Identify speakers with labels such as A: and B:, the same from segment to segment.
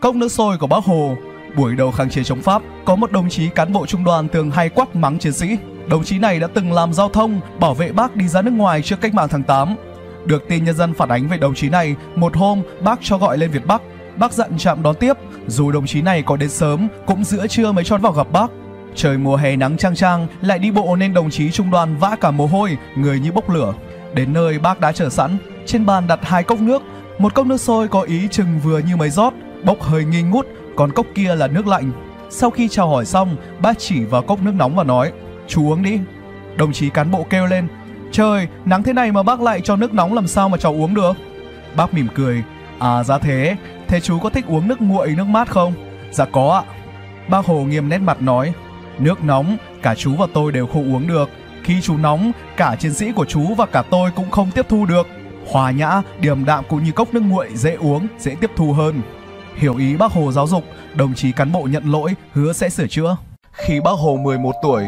A: Cốc nước sôi của Bác Hồ Buổi đầu kháng chiến chống Pháp, có một đồng chí cán bộ trung đoàn thường hay quát mắng chiến sĩ. Đồng chí này đã từng làm giao thông, bảo vệ bác đi ra nước ngoài trước cách mạng tháng 8. Được tin nhân dân phản ánh về đồng chí này, một hôm bác cho gọi lên Việt Bắc. Bác dặn chạm đón tiếp, dù đồng chí này có đến sớm, cũng giữa trưa mới cho vào gặp bác. Trời mùa hè nắng trang trang, lại đi bộ nên đồng chí trung đoàn vã cả mồ hôi, người như bốc lửa. Đến nơi bác đã chờ sẵn, trên bàn đặt hai cốc nước, một cốc nước sôi có ý chừng vừa như mấy rót, bốc hơi nghi ngút, còn cốc kia là nước lạnh. Sau khi chào hỏi xong, bác chỉ vào cốc nước nóng và nói, chú uống đi. Đồng chí cán bộ kêu lên, trời, nắng thế này mà bác lại cho nước nóng làm sao mà cháu uống được. Bác mỉm cười, à ra dạ thế, thế chú có thích uống nước nguội, nước mát không? Dạ có ạ. Bác Hồ nghiêm nét mặt nói, nước nóng, cả chú và tôi đều không uống được. Khi chú nóng, cả chiến sĩ của chú và cả tôi cũng không tiếp thu được. Hòa nhã, điềm đạm cũng như cốc nước nguội dễ uống, dễ tiếp thu hơn hiểu ý bác Hồ giáo dục, đồng chí cán bộ nhận lỗi, hứa sẽ sửa chữa. Khi bác Hồ 11 tuổi,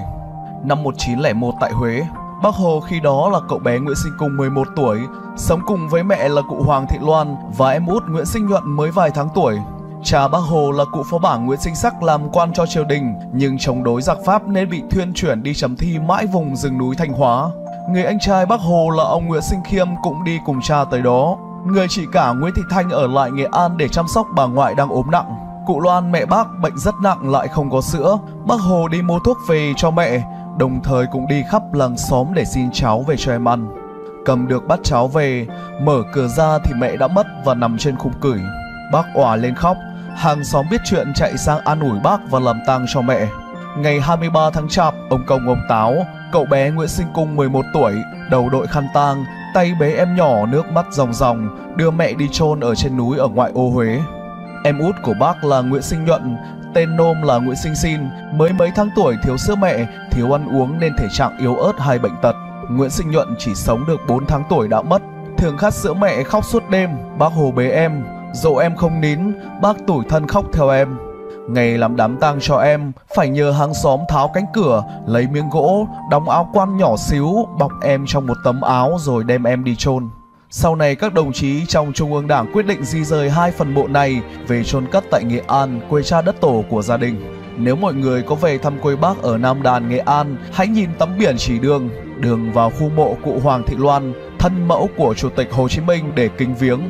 A: năm 1901 tại Huế, Bác Hồ khi đó là cậu bé Nguyễn Sinh Cung 11 tuổi, sống cùng với mẹ là cụ Hoàng Thị Loan và em út Nguyễn Sinh Nhuận mới vài tháng tuổi. Cha Bác Hồ là cụ phó bảng Nguyễn Sinh Sắc làm quan cho triều đình nhưng chống đối giặc Pháp nên bị thuyên chuyển đi chấm thi mãi vùng rừng núi Thanh Hóa. Người anh trai Bác Hồ là ông Nguyễn Sinh Khiêm cũng đi cùng cha tới đó. Người chị cả Nguyễn Thị Thanh ở lại Nghệ An để chăm sóc bà ngoại đang ốm nặng. Cụ Loan mẹ bác bệnh rất nặng lại không có sữa, bác Hồ đi mua thuốc về cho mẹ, đồng thời cũng đi khắp làng xóm để xin cháo về cho em ăn. Cầm được bát cháo về, mở cửa ra thì mẹ đã mất và nằm trên khung cửi. Bác òa lên khóc, hàng xóm biết chuyện chạy sang an ủi bác và làm tang cho mẹ. Ngày 23 tháng Chạp, ông Công ông Táo, Cậu bé Nguyễn Sinh Cung 11 tuổi, đầu đội khăn tang, tay bế em nhỏ nước mắt ròng ròng, đưa mẹ đi chôn ở trên núi ở ngoại ô Huế. Em út của bác là Nguyễn Sinh Nhuận, tên nôm là Nguyễn Sinh Xin, mới mấy tháng tuổi thiếu sữa mẹ, thiếu ăn uống nên thể trạng yếu ớt hay bệnh tật. Nguyễn Sinh Nhuận chỉ sống được 4 tháng tuổi đã mất, thường khát sữa mẹ khóc suốt đêm, bác hồ bế em, dỗ em không nín, bác tủi thân khóc theo em. Ngày làm đám tang cho em Phải nhờ hàng xóm tháo cánh cửa Lấy miếng gỗ Đóng áo quan nhỏ xíu Bọc em trong một tấm áo Rồi đem em đi chôn sau này các đồng chí trong Trung ương Đảng quyết định di rời hai phần mộ này về chôn cất tại Nghệ An, quê cha đất tổ của gia đình. Nếu mọi người có về thăm quê bác ở Nam Đàn, Nghệ An, hãy nhìn tấm biển chỉ đường, đường vào khu mộ cụ Hoàng Thị Loan, thân mẫu của Chủ tịch Hồ Chí Minh để kính viếng.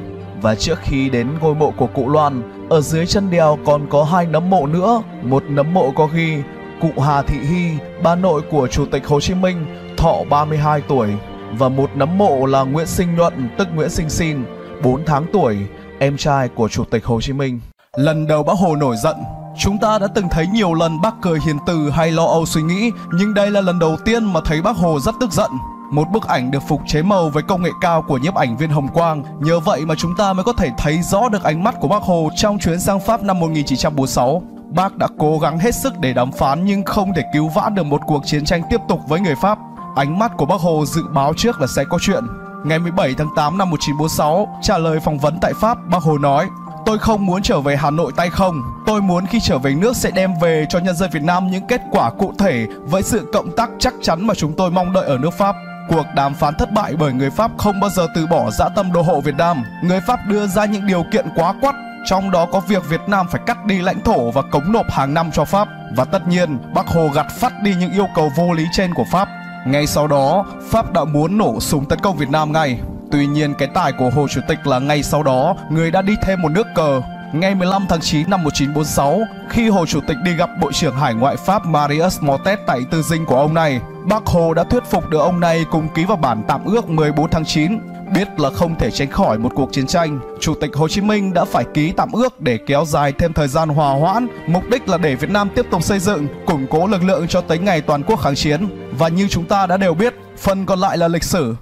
A: Và trước khi đến ngôi mộ của cụ Loan, ở dưới chân đèo còn có hai nấm mộ nữa, một nấm mộ có ghi cụ Hà Thị Hy, bà nội của Chủ tịch Hồ Chí Minh, thọ 32 tuổi và một nấm mộ là Nguyễn Sinh Nhuận tức Nguyễn Sinh Xin, 4 tháng tuổi, em trai của Chủ tịch Hồ Chí Minh. Lần đầu bác Hồ nổi giận, Chúng ta đã từng thấy nhiều lần bác cười hiền từ hay lo âu suy nghĩ, nhưng đây là lần đầu tiên mà thấy bác Hồ rất tức giận. Một bức ảnh được phục chế màu với công nghệ cao của nhiếp ảnh viên Hồng Quang. Nhờ vậy mà chúng ta mới có thể thấy rõ được ánh mắt của Bác Hồ trong chuyến sang Pháp năm 1946. Bác đã cố gắng hết sức để đàm phán nhưng không thể cứu vãn được một cuộc chiến tranh tiếp tục với người Pháp. Ánh mắt của Bác Hồ dự báo trước là sẽ có chuyện. Ngày 17 tháng 8 năm 1946, trả lời phỏng vấn tại Pháp, Bác Hồ nói Tôi không muốn trở về Hà Nội tay không Tôi muốn khi trở về nước sẽ đem về cho nhân dân Việt Nam những kết quả cụ thể Với sự cộng tác chắc chắn mà chúng tôi mong đợi ở nước Pháp cuộc đàm phán thất bại bởi người Pháp không bao giờ từ bỏ dã tâm đô hộ Việt Nam. Người Pháp đưa ra những điều kiện quá quắt trong đó có việc Việt Nam phải cắt đi lãnh thổ và cống nộp hàng năm cho Pháp và tất nhiên Bác Hồ gặt phát đi những yêu cầu vô lý trên của Pháp. Ngay sau đó, Pháp đã muốn nổ súng tấn công Việt Nam ngay. Tuy nhiên cái tài của Hồ Chủ tịch là ngay sau đó người đã đi thêm một nước cờ Ngày 15 tháng 9 năm 1946, khi Hồ Chủ tịch đi gặp Bộ trưởng Hải ngoại Pháp Marius Motet tại tư dinh của ông này, Bác Hồ đã thuyết phục được ông này cùng ký vào bản tạm ước 14 tháng 9. Biết là không thể tránh khỏi một cuộc chiến tranh, Chủ tịch Hồ Chí Minh đã phải ký tạm ước để kéo dài thêm thời gian hòa hoãn, mục đích là để Việt Nam tiếp tục xây dựng, củng cố lực lượng cho tới ngày toàn quốc kháng chiến. Và như chúng ta đã đều biết, phần còn lại là lịch sử,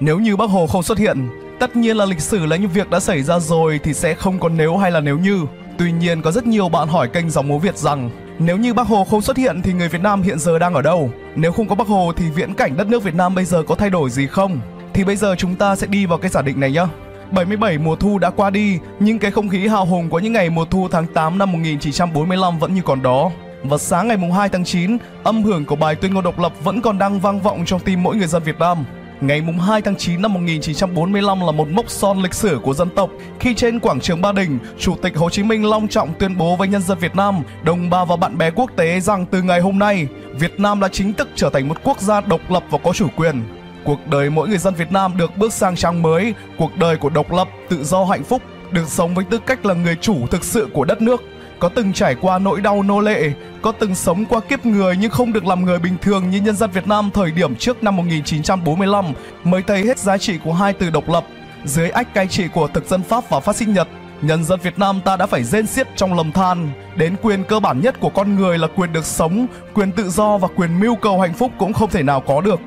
A: Nếu như bác Hồ không xuất hiện, tất nhiên là lịch sử là những việc đã xảy ra rồi thì sẽ không có nếu hay là nếu như. Tuy nhiên có rất nhiều bạn hỏi kênh dòng múa Việt rằng nếu như Bác Hồ không xuất hiện thì người Việt Nam hiện giờ đang ở đâu? Nếu không có Bác Hồ thì viễn cảnh đất nước Việt Nam bây giờ có thay đổi gì không? Thì bây giờ chúng ta sẽ đi vào cái giả định này nhé. 77 mùa thu đã qua đi, nhưng cái không khí hào hùng của những ngày mùa thu tháng 8 năm 1945 vẫn như còn đó. Và sáng ngày 2 tháng 9, âm hưởng của bài tuyên ngôn độc lập vẫn còn đang vang vọng trong tim mỗi người dân Việt Nam. Ngày 2 tháng 9 năm 1945 là một mốc son lịch sử của dân tộc khi trên quảng trường Ba Đình, Chủ tịch Hồ Chí Minh long trọng tuyên bố với nhân dân Việt Nam, đồng bào và bạn bè quốc tế rằng từ ngày hôm nay, Việt Nam đã chính thức trở thành một quốc gia độc lập và có chủ quyền. Cuộc đời mỗi người dân Việt Nam được bước sang trang mới, cuộc đời của độc lập, tự do hạnh phúc, được sống với tư cách là người chủ thực sự của đất nước có từng trải qua nỗi đau nô lệ, có từng sống qua kiếp người nhưng không được làm người bình thường như nhân dân Việt Nam thời điểm trước năm 1945 mới thấy hết giá trị của hai từ độc lập dưới ách cai trị của thực dân Pháp và phát xít Nhật. Nhân dân Việt Nam ta đã phải rên xiết trong lầm than Đến quyền cơ bản nhất của con người là quyền được sống Quyền tự do và quyền mưu cầu hạnh phúc cũng không thể nào có được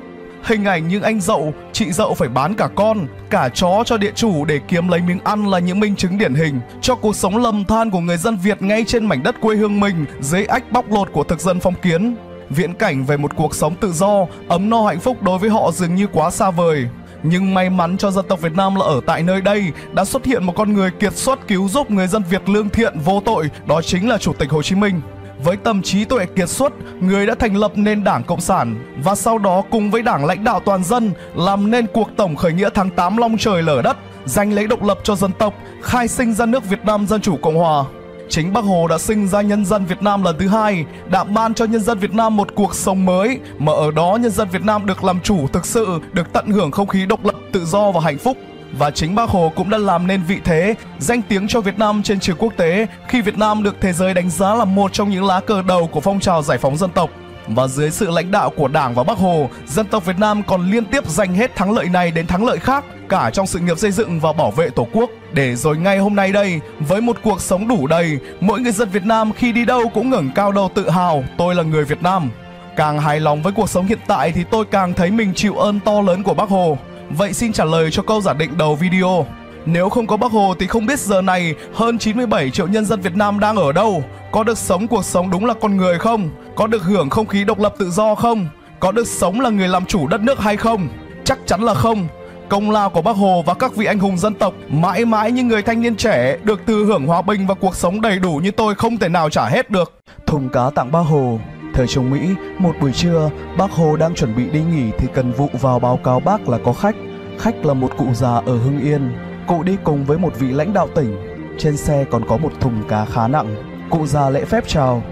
A: hình ảnh những anh dậu, chị dậu phải bán cả con, cả chó cho địa chủ để kiếm lấy miếng ăn là những minh chứng điển hình cho cuộc sống lầm than của người dân Việt ngay trên mảnh đất quê hương mình dưới ách bóc lột của thực dân phong kiến. Viễn cảnh về một cuộc sống tự do, ấm no hạnh phúc đối với họ dường như quá xa vời. Nhưng may mắn cho dân tộc Việt Nam là ở tại nơi đây đã xuất hiện một con người kiệt xuất cứu giúp người dân Việt lương thiện vô tội, đó chính là Chủ tịch Hồ Chí Minh. Với tâm trí tuệ kiệt xuất, người đã thành lập nên Đảng Cộng sản và sau đó cùng với Đảng lãnh đạo toàn dân làm nên cuộc tổng khởi nghĩa tháng 8 long trời lở đất, giành lấy độc lập cho dân tộc, khai sinh ra nước Việt Nam Dân Chủ Cộng Hòa. Chính Bác Hồ đã sinh ra nhân dân Việt Nam lần thứ hai, đã ban cho nhân dân Việt Nam một cuộc sống mới mà ở đó nhân dân Việt Nam được làm chủ thực sự, được tận hưởng không khí độc lập, tự do và hạnh phúc và chính Bác Hồ cũng đã làm nên vị thế, danh tiếng cho Việt Nam trên trường quốc tế khi Việt Nam được thế giới đánh giá là một trong những lá cờ đầu của phong trào giải phóng dân tộc. Và dưới sự lãnh đạo của Đảng và Bác Hồ, dân tộc Việt Nam còn liên tiếp giành hết thắng lợi này đến thắng lợi khác cả trong sự nghiệp xây dựng và bảo vệ Tổ quốc. Để rồi ngay hôm nay đây, với một cuộc sống đủ đầy, mỗi người dân Việt Nam khi đi đâu cũng ngẩng cao đầu tự hào tôi là người Việt Nam. Càng hài lòng với cuộc sống hiện tại thì tôi càng thấy mình chịu ơn to lớn của Bác Hồ Vậy xin trả lời cho câu giả định đầu video. Nếu không có Bác Hồ thì không biết giờ này hơn 97 triệu nhân dân Việt Nam đang ở đâu, có được sống cuộc sống đúng là con người không, có được hưởng không khí độc lập tự do không, có được sống là người làm chủ đất nước hay không? Chắc chắn là không. Công lao của Bác Hồ và các vị anh hùng dân tộc mãi mãi những người thanh niên trẻ được tư hưởng hòa bình và cuộc sống đầy đủ như tôi không thể nào trả hết được. Thùng cá tặng Bác Hồ Thời chống Mỹ, một buổi trưa, bác Hồ đang chuẩn bị đi nghỉ thì cần vụ vào báo cáo bác là có khách. Khách là một cụ già ở Hưng Yên. Cụ đi cùng với một vị lãnh đạo tỉnh. Trên xe còn có một thùng cá khá nặng. Cụ già lễ phép chào.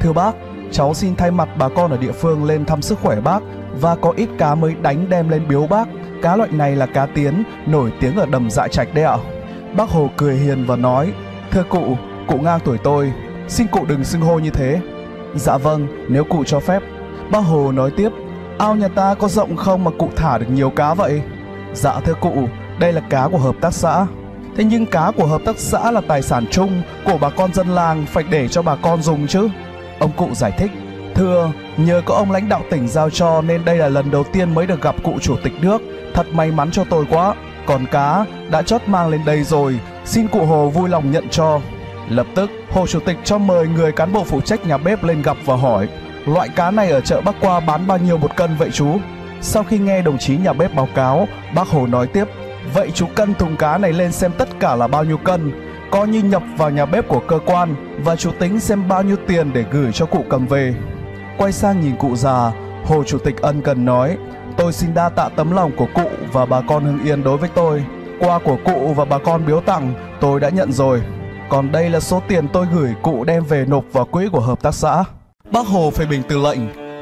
A: Thưa bác, cháu xin thay mặt bà con ở địa phương lên thăm sức khỏe bác và có ít cá mới đánh đem lên biếu bác. Cá loại này là cá tiến, nổi tiếng ở đầm dạ trạch đấy ạ. Bác Hồ cười hiền và nói, thưa cụ, cụ ngang tuổi tôi, xin cụ đừng xưng hô như thế, Dạ vâng, nếu cụ cho phép. Bác Hồ nói tiếp, ao nhà ta có rộng không mà cụ thả được nhiều cá vậy? Dạ thưa cụ, đây là cá của hợp tác xã. Thế nhưng cá của hợp tác xã là tài sản chung của bà con dân làng phải để cho bà con dùng chứ. Ông cụ giải thích, thưa, nhờ có ông lãnh đạo tỉnh giao cho nên đây là lần đầu tiên mới được gặp cụ chủ tịch nước. Thật may mắn cho tôi quá. Còn cá đã chót mang lên đây rồi, xin cụ Hồ vui lòng nhận cho. Lập tức, Hồ Chủ tịch cho mời người cán bộ phụ trách nhà bếp lên gặp và hỏi Loại cá này ở chợ Bắc Qua bán bao nhiêu một cân vậy chú? Sau khi nghe đồng chí nhà bếp báo cáo, bác Hồ nói tiếp Vậy chú cân thùng cá này lên xem tất cả là bao nhiêu cân Coi như nhập vào nhà bếp của cơ quan Và chú tính xem bao nhiêu tiền để gửi cho cụ cầm về Quay sang nhìn cụ già, Hồ Chủ tịch ân cần nói Tôi xin đa tạ tấm lòng của cụ và bà con Hưng Yên đối với tôi Qua của cụ và bà con biếu tặng tôi đã nhận rồi còn đây là số tiền tôi gửi cụ đem về nộp vào quỹ của hợp tác xã. Bác Hồ phê bình tư lệnh,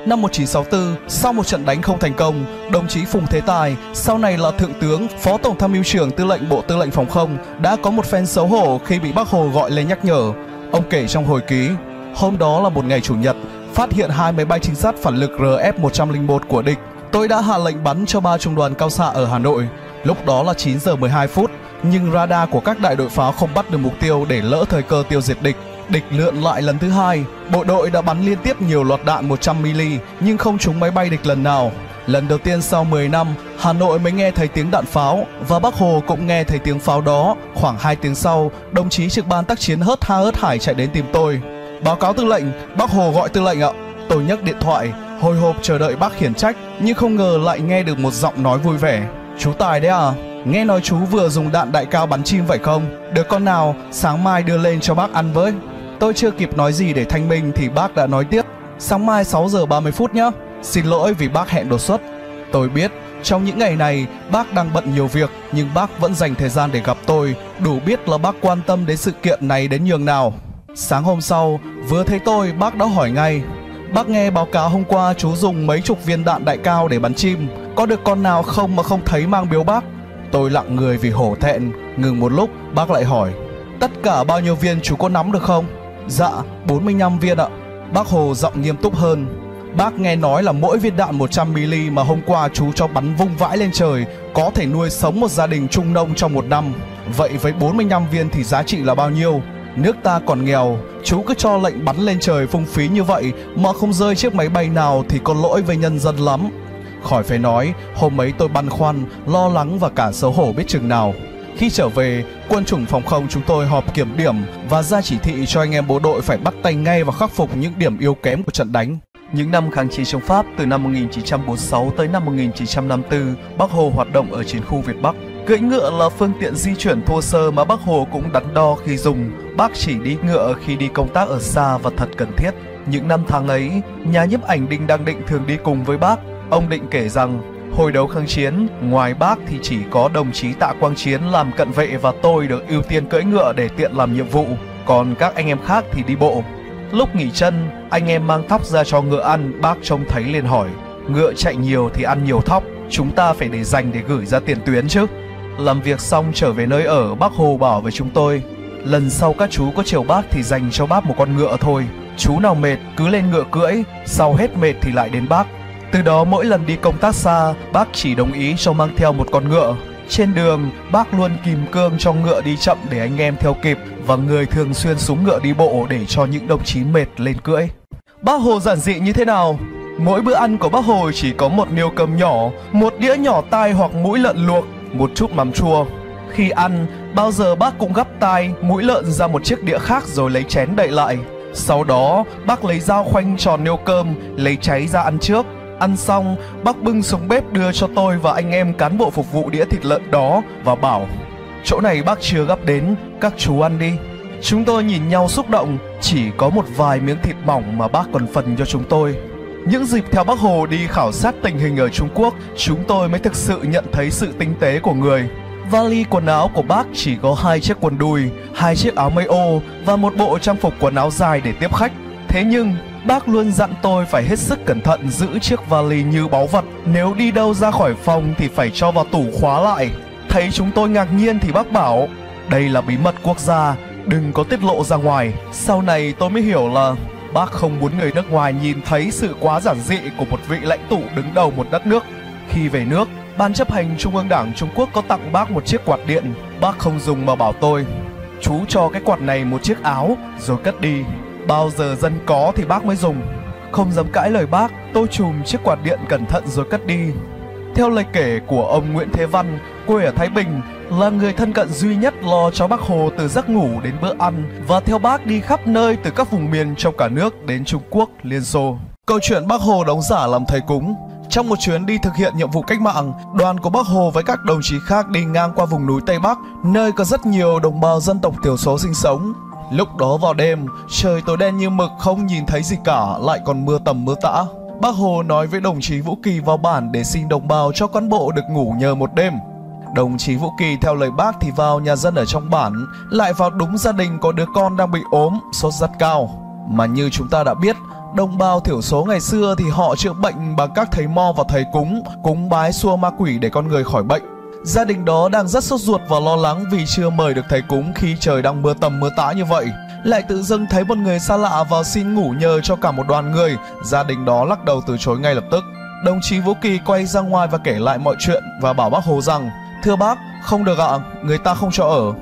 A: Năm 1964, sau một trận đánh không thành công, đồng chí Phùng Thế Tài, sau này là Thượng tướng, Phó Tổng tham mưu trưởng Tư lệnh Bộ Tư lệnh Phòng không, đã có một phen xấu hổ khi bị Bác Hồ gọi lên nhắc nhở. Ông kể trong hồi ký, hôm đó là một ngày Chủ nhật, phát hiện hai máy bay trinh sát phản lực RF-101 của địch. Tôi đã hạ lệnh bắn cho ba trung đoàn cao xạ ở Hà Nội. Lúc đó là 9 giờ 12 phút, nhưng radar của các đại đội pháo không bắt được mục tiêu để lỡ thời cơ tiêu diệt địch. Địch lượn lại lần thứ hai, bộ đội đã bắn liên tiếp nhiều loạt đạn 100mm nhưng không trúng máy bay địch lần nào. Lần đầu tiên sau 10 năm, Hà Nội mới nghe thấy tiếng đạn pháo và Bác Hồ cũng nghe thấy tiếng pháo đó. Khoảng 2 tiếng sau, đồng chí trực ban tác chiến hớt ha hớt hải chạy đến tìm tôi. Báo cáo tư lệnh, Bác Hồ gọi tư lệnh ạ. Tôi nhấc điện thoại, hồi hộp chờ đợi bác khiển trách nhưng không ngờ lại nghe được một giọng nói vui vẻ. Chú Tài đấy à? Nghe nói chú vừa dùng đạn đại cao bắn chim phải không? Được con nào, sáng mai đưa lên cho bác ăn với. Tôi chưa kịp nói gì để thanh minh thì bác đã nói tiếp. Sáng mai 6 giờ 30 phút nhé. Xin lỗi vì bác hẹn đột xuất. Tôi biết, trong những ngày này bác đang bận nhiều việc nhưng bác vẫn dành thời gian để gặp tôi, đủ biết là bác quan tâm đến sự kiện này đến nhường nào. Sáng hôm sau, vừa thấy tôi bác đã hỏi ngay. Bác nghe báo cáo hôm qua chú dùng mấy chục viên đạn đại cao để bắn chim, có được con nào không mà không thấy mang biếu bác? Tôi lặng người vì hổ thẹn, ngừng một lúc bác lại hỏi Tất cả bao nhiêu viên chú có nắm được không? Dạ, 45 viên ạ Bác Hồ giọng nghiêm túc hơn Bác nghe nói là mỗi viên đạn 100mm mà hôm qua chú cho bắn vung vãi lên trời có thể nuôi sống một gia đình trung nông trong một năm. Vậy với 45 viên thì giá trị là bao nhiêu? Nước ta còn nghèo, chú cứ cho lệnh bắn lên trời phung phí như vậy mà không rơi chiếc máy bay nào thì có lỗi với nhân dân lắm. Khỏi phải nói, hôm ấy tôi băn khoăn, lo lắng và cả xấu hổ biết chừng nào. Khi trở về, quân chủng phòng không chúng tôi họp kiểm điểm và ra chỉ thị cho anh em bộ đội phải bắt tay ngay và khắc phục những điểm yếu kém của trận đánh. Những năm kháng chiến chống Pháp từ năm 1946 tới năm 1954, bắc Hồ hoạt động ở chiến khu Việt Bắc. Cưỡi ngựa là phương tiện di chuyển thô sơ mà bắc Hồ cũng đắn đo khi dùng. Bác chỉ đi ngựa khi đi công tác ở xa và thật cần thiết. Những năm tháng ấy, nhà nhiếp ảnh Đinh Đăng Định thường đi cùng với bác Ông định kể rằng hồi đấu kháng chiến, ngoài bác thì chỉ có đồng chí Tạ Quang Chiến làm cận vệ và tôi được ưu tiên cưỡi ngựa để tiện làm nhiệm vụ, còn các anh em khác thì đi bộ. Lúc nghỉ chân, anh em mang thóc ra cho ngựa ăn, bác trông thấy liền hỏi, ngựa chạy nhiều thì ăn nhiều thóc, chúng ta phải để dành để gửi ra tiền tuyến chứ. Làm việc xong trở về nơi ở, bác Hồ bảo với chúng tôi, lần sau các chú có chiều bác thì dành cho bác một con ngựa thôi. Chú nào mệt cứ lên ngựa cưỡi, sau hết mệt thì lại đến bác, từ đó mỗi lần đi công tác xa, bác chỉ đồng ý cho mang theo một con ngựa. Trên đường, bác luôn kìm cương cho ngựa đi chậm để anh em theo kịp và người thường xuyên xuống ngựa đi bộ để cho những đồng chí mệt lên cưỡi. Bác Hồ giản dị như thế nào? Mỗi bữa ăn của bác Hồ chỉ có một niêu cơm nhỏ, một đĩa nhỏ tai hoặc mũi lợn luộc, một chút mắm chua. Khi ăn, bao giờ bác cũng gắp tai, mũi lợn ra một chiếc đĩa khác rồi lấy chén đậy lại. Sau đó, bác lấy dao khoanh tròn niêu cơm, lấy cháy ra ăn trước Ăn xong, bác bưng xuống bếp đưa cho tôi và anh em cán bộ phục vụ đĩa thịt lợn đó và bảo Chỗ này bác chưa gấp đến, các chú ăn đi. Chúng tôi nhìn nhau xúc động, chỉ có một vài miếng thịt mỏng mà bác còn phần cho chúng tôi. Những dịp theo bác Hồ đi khảo sát tình hình ở Trung Quốc, chúng tôi mới thực sự nhận thấy sự tinh tế của người. Vali quần áo của bác chỉ có hai chiếc quần đùi, hai chiếc áo mây ô và một bộ trang phục quần áo dài để tiếp khách. Thế nhưng Bác luôn dặn tôi phải hết sức cẩn thận giữ chiếc vali như báu vật. Nếu đi đâu ra khỏi phòng thì phải cho vào tủ khóa lại. Thấy chúng tôi ngạc nhiên thì bác bảo, đây là bí mật quốc gia, đừng có tiết lộ ra ngoài. Sau này tôi mới hiểu là bác không muốn người nước ngoài nhìn thấy sự quá giản dị của một vị lãnh tụ đứng đầu một đất nước. Khi về nước, Ban chấp hành Trung ương Đảng Trung Quốc có tặng bác một chiếc quạt điện. Bác không dùng mà bảo tôi, chú cho cái quạt này một chiếc áo rồi cất đi. Bao giờ dân có thì bác mới dùng Không dám cãi lời bác Tôi chùm chiếc quạt điện cẩn thận rồi cất đi Theo lời kể của ông Nguyễn Thế Văn Quê ở Thái Bình Là người thân cận duy nhất lo cho bác Hồ Từ giấc ngủ đến bữa ăn Và theo bác đi khắp nơi từ các vùng miền trong cả nước Đến Trung Quốc, Liên Xô Câu chuyện bác Hồ đóng giả làm thầy cúng trong một chuyến đi thực hiện nhiệm vụ cách mạng, đoàn của Bác Hồ với các đồng chí khác đi ngang qua vùng núi Tây Bắc, nơi có rất nhiều đồng bào dân tộc thiểu số sinh sống. Lúc đó vào đêm, trời tối đen như mực không nhìn thấy gì cả, lại còn mưa tầm mưa tã. Bác Hồ nói với đồng chí Vũ Kỳ vào bản để xin đồng bào cho cán bộ được ngủ nhờ một đêm. Đồng chí Vũ Kỳ theo lời bác thì vào nhà dân ở trong bản, lại vào đúng gia đình có đứa con đang bị ốm, sốt rất cao. Mà như chúng ta đã biết, đồng bào thiểu số ngày xưa thì họ chữa bệnh bằng các thầy mo và thầy cúng, cúng bái xua ma quỷ để con người khỏi bệnh. Gia đình đó đang rất sốt ruột và lo lắng vì chưa mời được thầy cúng khi trời đang mưa tầm mưa tã như vậy. Lại tự dưng thấy một người xa lạ vào xin ngủ nhờ cho cả một đoàn người, gia đình đó lắc đầu từ chối ngay lập tức. Đồng chí Vũ Kỳ quay ra ngoài và kể lại mọi chuyện và bảo bác Hồ rằng Thưa bác, không được ạ, người ta không cho ở.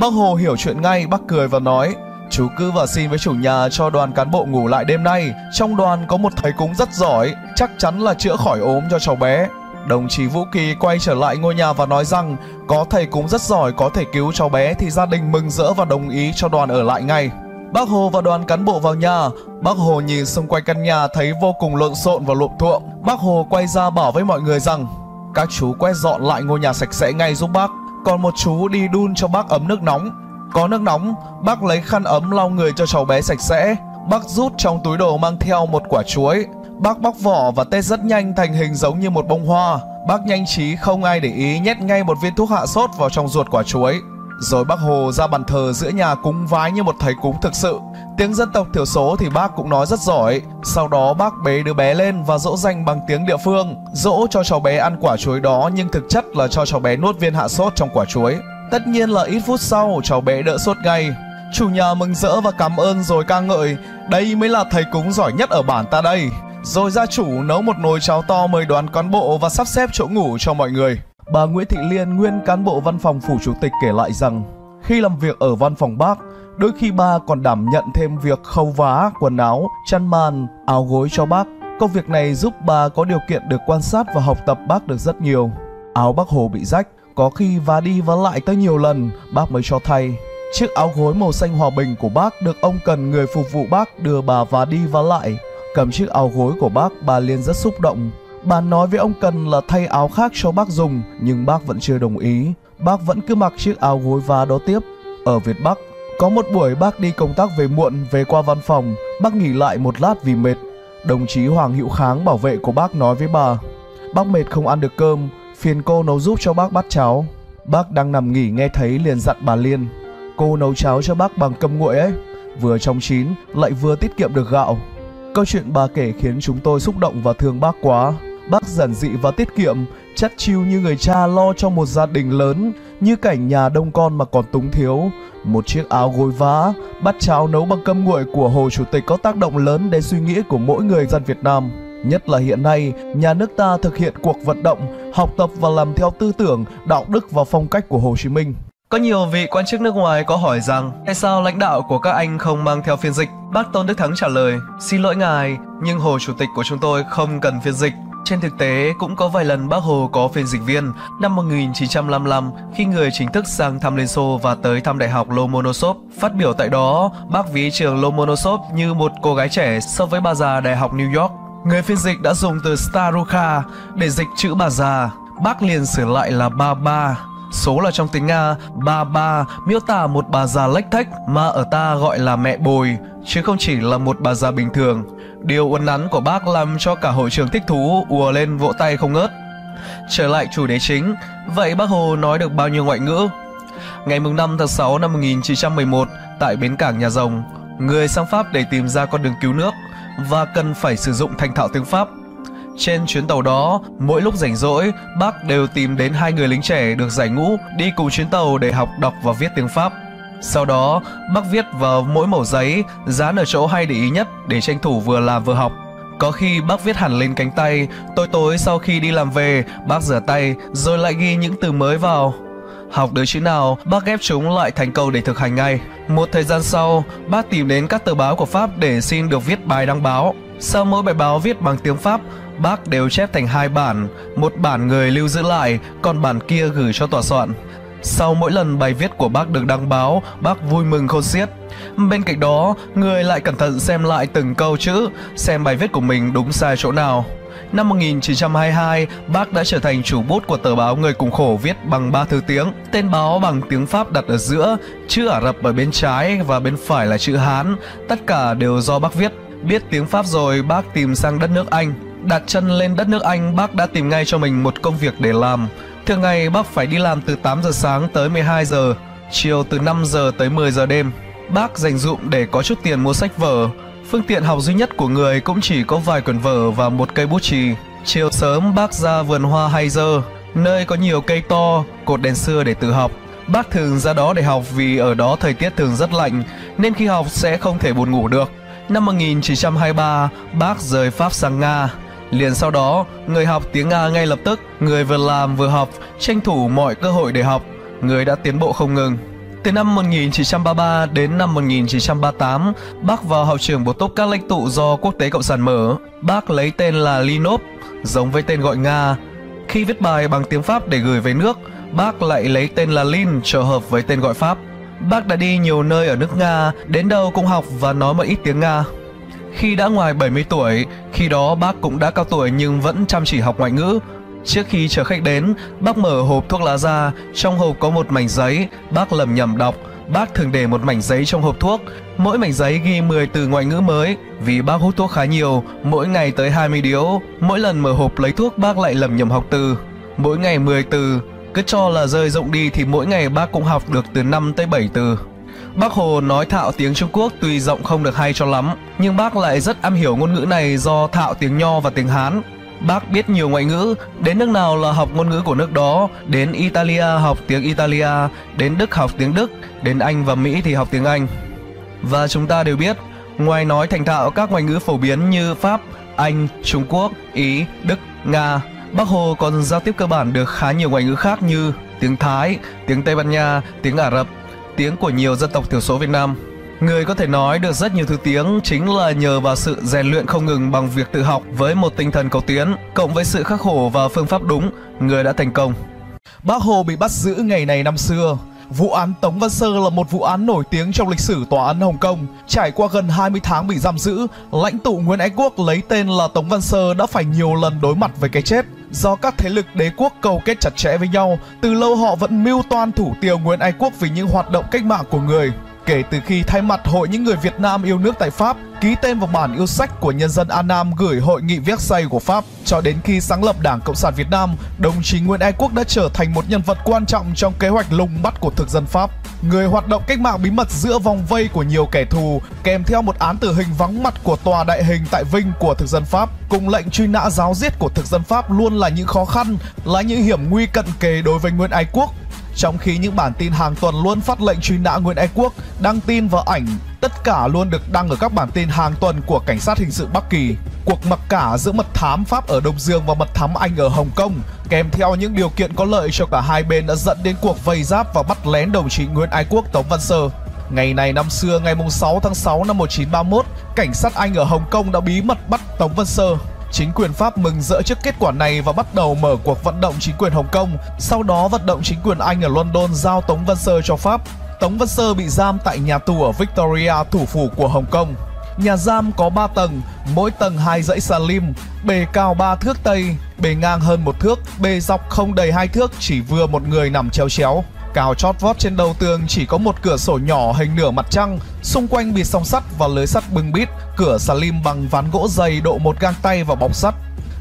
A: Bác Hồ hiểu chuyện ngay, bác cười và nói Chú cứ vào xin với chủ nhà cho đoàn cán bộ ngủ lại đêm nay Trong đoàn có một thầy cúng rất giỏi Chắc chắn là chữa khỏi ốm cho cháu bé Đồng chí Vũ Kỳ quay trở lại ngôi nhà và nói rằng có thầy cũng rất giỏi có thể cứu cháu bé thì gia đình mừng rỡ và đồng ý cho đoàn ở lại ngay. Bác Hồ và đoàn cán bộ vào nhà, bác Hồ nhìn xung quanh căn nhà thấy vô cùng lộn xộn và lộn thuộm. Bác Hồ quay ra bảo với mọi người rằng các chú quét dọn lại ngôi nhà sạch sẽ ngay giúp bác, còn một chú đi đun cho bác ấm nước nóng. Có nước nóng, bác lấy khăn ấm lau người cho cháu bé sạch sẽ. Bác rút trong túi đồ mang theo một quả chuối, Bác bóc vỏ và tết rất nhanh thành hình giống như một bông hoa. Bác nhanh trí không ai để ý nhét ngay một viên thuốc hạ sốt vào trong ruột quả chuối. Rồi bác Hồ ra bàn thờ giữa nhà cúng vái như một thầy cúng thực sự. Tiếng dân tộc thiểu số thì bác cũng nói rất giỏi. Sau đó bác bế đứa bé lên và dỗ dành bằng tiếng địa phương. Dỗ cho cháu bé ăn quả chuối đó nhưng thực chất là cho cháu bé nuốt viên hạ sốt trong quả chuối. Tất nhiên là ít phút sau cháu bé đỡ sốt ngay. Chủ nhà mừng rỡ và cảm ơn rồi ca ngợi Đây mới là thầy cúng giỏi nhất ở bản ta đây rồi gia chủ nấu một nồi cháo to mời đoàn cán bộ và sắp xếp chỗ ngủ cho mọi người. Bà Nguyễn Thị Liên, nguyên cán bộ văn phòng phủ chủ tịch kể lại rằng, khi làm việc ở văn phòng bác, đôi khi bà còn đảm nhận thêm việc khâu vá, quần áo, chăn màn, áo gối cho bác. Công việc này giúp bà có điều kiện được quan sát và học tập bác được rất nhiều. Áo bác Hồ bị rách, có khi vá đi vá lại tới nhiều lần, bác mới cho thay. Chiếc áo gối màu xanh hòa bình của bác được ông cần người phục vụ bác đưa bà vá đi vá lại Cầm chiếc áo gối của bác, bà Liên rất xúc động. Bà nói với ông Cần là thay áo khác cho bác dùng, nhưng bác vẫn chưa đồng ý. Bác vẫn cứ mặc chiếc áo gối vá đó tiếp. Ở Việt Bắc, có một buổi bác đi công tác về muộn, về qua văn phòng, bác nghỉ lại một lát vì mệt. Đồng chí Hoàng Hữu Kháng bảo vệ của bác nói với bà, bác mệt không ăn được cơm, phiền cô nấu giúp cho bác bát cháo. Bác đang nằm nghỉ nghe thấy liền dặn bà Liên, cô nấu cháo cho bác bằng cơm nguội ấy, vừa trong chín lại vừa tiết kiệm được gạo, Câu chuyện bà kể khiến chúng tôi xúc động và thương bác quá. Bác giản dị và tiết kiệm, chất chiu như người cha lo cho một gia đình lớn, như cảnh nhà đông con mà còn túng thiếu. Một chiếc áo gối vá, bát cháo nấu bằng cơm nguội của Hồ Chủ tịch có tác động lớn đến suy nghĩ của mỗi người dân Việt Nam. Nhất là hiện nay, nhà nước ta thực hiện cuộc vận động, học tập và làm theo tư tưởng, đạo đức và phong cách của Hồ Chí Minh. Có nhiều vị quan chức nước ngoài có hỏi rằng tại sao lãnh đạo của các anh không mang theo phiên dịch. Bác Tôn Đức Thắng trả lời, xin lỗi ngài, nhưng Hồ Chủ tịch của chúng tôi không cần phiên dịch. Trên thực tế, cũng có vài lần bác Hồ có phiên dịch viên. Năm 1955, khi người chính thức sang thăm Liên Xô và tới thăm Đại học Lomonosov, phát biểu tại đó, bác ví trường Lomonosov như một cô gái trẻ so với bà già Đại học New York. Người phiên dịch đã dùng từ starukha để dịch chữ bà già. Bác liền sửa lại là ba ba Số là trong tiếng Nga, bà bà miêu tả một bà già lách thách mà ở ta gọi là mẹ bồi, chứ không chỉ là một bà già bình thường. Điều uốn nắn của bác làm cho cả hội trường thích thú ùa lên vỗ tay không ngớt. Trở lại chủ đề chính, vậy bác Hồ nói được bao nhiêu ngoại ngữ? Ngày mùng 5 tháng 6 năm 1911, tại bến cảng Nhà Rồng, người sang Pháp để tìm ra con đường cứu nước và cần phải sử dụng thành thạo tiếng Pháp trên chuyến tàu đó, mỗi lúc rảnh rỗi, bác đều tìm đến hai người lính trẻ được giải ngũ đi cùng chuyến tàu để học đọc và viết tiếng Pháp. Sau đó, bác viết vào mỗi mẩu giấy, dán ở chỗ hay để ý nhất để tranh thủ vừa làm vừa học. Có khi bác viết hẳn lên cánh tay, tối tối sau khi đi làm về, bác rửa tay rồi lại ghi những từ mới vào. Học được chữ nào, bác ghép chúng lại thành câu để thực hành ngay. Một thời gian sau, bác tìm đến các tờ báo của Pháp để xin được viết bài đăng báo. Sau mỗi bài báo viết bằng tiếng Pháp, bác đều chép thành hai bản, một bản người lưu giữ lại, còn bản kia gửi cho tòa soạn. Sau mỗi lần bài viết của bác được đăng báo, bác vui mừng khôn xiết. Bên cạnh đó, người lại cẩn thận xem lại từng câu chữ, xem bài viết của mình đúng sai chỗ nào. Năm 1922, bác đã trở thành chủ bút của tờ báo Người Cùng Khổ viết bằng ba thứ tiếng. Tên báo bằng tiếng Pháp đặt ở giữa, chữ Ả Rập ở bên trái và bên phải là chữ Hán. Tất cả đều do bác viết. Biết tiếng Pháp rồi, bác tìm sang đất nước Anh. Đặt chân lên đất nước Anh, bác đã tìm ngay cho mình một công việc để làm. Thường ngày bác phải đi làm từ 8 giờ sáng tới 12 giờ, chiều từ 5 giờ tới 10 giờ đêm. Bác dành dụm để có chút tiền mua sách vở. Phương tiện học duy nhất của người cũng chỉ có vài quyển vở và một cây bút chì. Chiều sớm bác ra vườn hoa hay dơ, nơi có nhiều cây to, cột đèn xưa để tự học. Bác thường ra đó để học vì ở đó thời tiết thường rất lạnh, nên khi học sẽ không thể buồn ngủ được. Năm 1923, bác rời Pháp sang Nga. Liền sau đó, người học tiếng Nga ngay lập tức, người vừa làm vừa học, tranh thủ mọi cơ hội để học, người đã tiến bộ không ngừng. Từ năm 1933 đến năm 1938, bác vào học trường bổ túc các lãnh tụ do Quốc tế Cộng sản mở. Bác lấy tên là Linov, giống với tên gọi Nga. Khi viết bài bằng tiếng Pháp để gửi về nước, bác lại lấy tên là Lin trở hợp với tên gọi Pháp. Bác đã đi nhiều nơi ở nước Nga, đến đâu cũng học và nói một ít tiếng Nga. Khi đã ngoài 70 tuổi, khi đó bác cũng đã cao tuổi nhưng vẫn chăm chỉ học ngoại ngữ. Trước khi chờ khách đến, bác mở hộp thuốc lá ra, trong hộp có một mảnh giấy, bác lầm nhầm đọc. Bác thường để một mảnh giấy trong hộp thuốc, mỗi mảnh giấy ghi 10 từ ngoại ngữ mới, vì bác hút thuốc khá nhiều, mỗi ngày tới 20 điếu, mỗi lần mở hộp lấy thuốc bác lại lầm nhầm học từ. Mỗi ngày 10 từ, cứ cho là rơi rộng đi thì mỗi ngày bác cũng học được từ 5 tới 7 từ. Bác Hồ nói thạo tiếng Trung Quốc tuy giọng không được hay cho lắm, nhưng bác lại rất am hiểu ngôn ngữ này do thạo tiếng Nho và tiếng Hán. Bác biết nhiều ngoại ngữ, đến nước nào là học ngôn ngữ của nước đó, đến Italia học tiếng Italia, đến Đức học tiếng Đức, đến Anh và Mỹ thì học tiếng Anh. Và chúng ta đều biết, ngoài nói thành thạo các ngoại ngữ phổ biến như Pháp, Anh, Trung Quốc, Ý, Đức, Nga, Bác Hồ còn giao tiếp cơ bản được khá nhiều ngoại ngữ khác như tiếng Thái, tiếng Tây Ban Nha, tiếng Ả Rập, tiếng của nhiều dân tộc thiểu số Việt Nam. Người có thể nói được rất nhiều thứ tiếng chính là nhờ vào sự rèn luyện không ngừng bằng việc tự học với một tinh thần cầu tiến, cộng với sự khắc khổ và phương pháp đúng, người đã thành công. Bác Hồ bị bắt giữ ngày này năm xưa Vụ án Tống Văn Sơ là một vụ án nổi tiếng trong lịch sử tòa án Hồng Kông. Trải qua gần 20 tháng bị giam giữ, lãnh tụ Nguyễn Ái Quốc lấy tên là Tống Văn Sơ đã phải nhiều lần đối mặt với cái chết. Do các thế lực đế quốc cầu kết chặt chẽ với nhau, từ lâu họ vẫn mưu toan thủ tiêu Nguyễn Ái Quốc vì những hoạt động cách mạng của người kể từ khi thay mặt Hội những người Việt Nam yêu nước tại Pháp ký tên vào bản yêu sách của nhân dân An Nam gửi Hội nghị Versailles của Pháp. Cho đến khi sáng lập Đảng Cộng sản Việt Nam, đồng chí Nguyễn Ái Quốc đã trở thành một nhân vật quan trọng trong kế hoạch lùng bắt của thực dân Pháp. Người hoạt động cách mạng bí mật giữa vòng vây của nhiều kẻ thù, kèm theo một án tử hình vắng mặt của tòa đại hình tại Vinh của thực dân Pháp, cùng lệnh truy nã giáo giết của thực dân Pháp luôn là những khó khăn, là những hiểm nguy cận kề đối với Nguyễn Ái Quốc trong khi những bản tin hàng tuần luôn phát lệnh truy nã Nguyễn Ái Quốc, đăng tin và ảnh tất cả luôn được đăng ở các bản tin hàng tuần của cảnh sát hình sự Bắc Kỳ. Cuộc mặc cả giữa mật thám Pháp ở Đông Dương và mật thám Anh ở Hồng Kông kèm theo những điều kiện có lợi cho cả hai bên đã dẫn đến cuộc vây giáp và bắt lén đồng chí Nguyễn Ái Quốc Tống Văn Sơ. Ngày này năm xưa, ngày 6 tháng 6 năm 1931, cảnh sát Anh ở Hồng Kông đã bí mật bắt Tống Văn Sơ Chính quyền Pháp mừng rỡ trước kết quả này và bắt đầu mở cuộc vận động chính quyền Hồng Kông, sau đó vận động chính quyền Anh ở London giao Tống Văn Sơ cho Pháp. Tống Văn Sơ bị giam tại nhà tù ở Victoria, thủ phủ của Hồng Kông. Nhà giam có 3 tầng, mỗi tầng hai dãy xà lim, bề cao 3 thước Tây, bề ngang hơn một thước, bề dọc không đầy hai thước, chỉ vừa một người nằm treo chéo. Cao chót vót trên đầu tường chỉ có một cửa sổ nhỏ hình nửa mặt trăng, xung quanh bị song sắt và lưới sắt bưng bít, cửa xà lim bằng ván gỗ dày độ một gang tay và bọc sắt.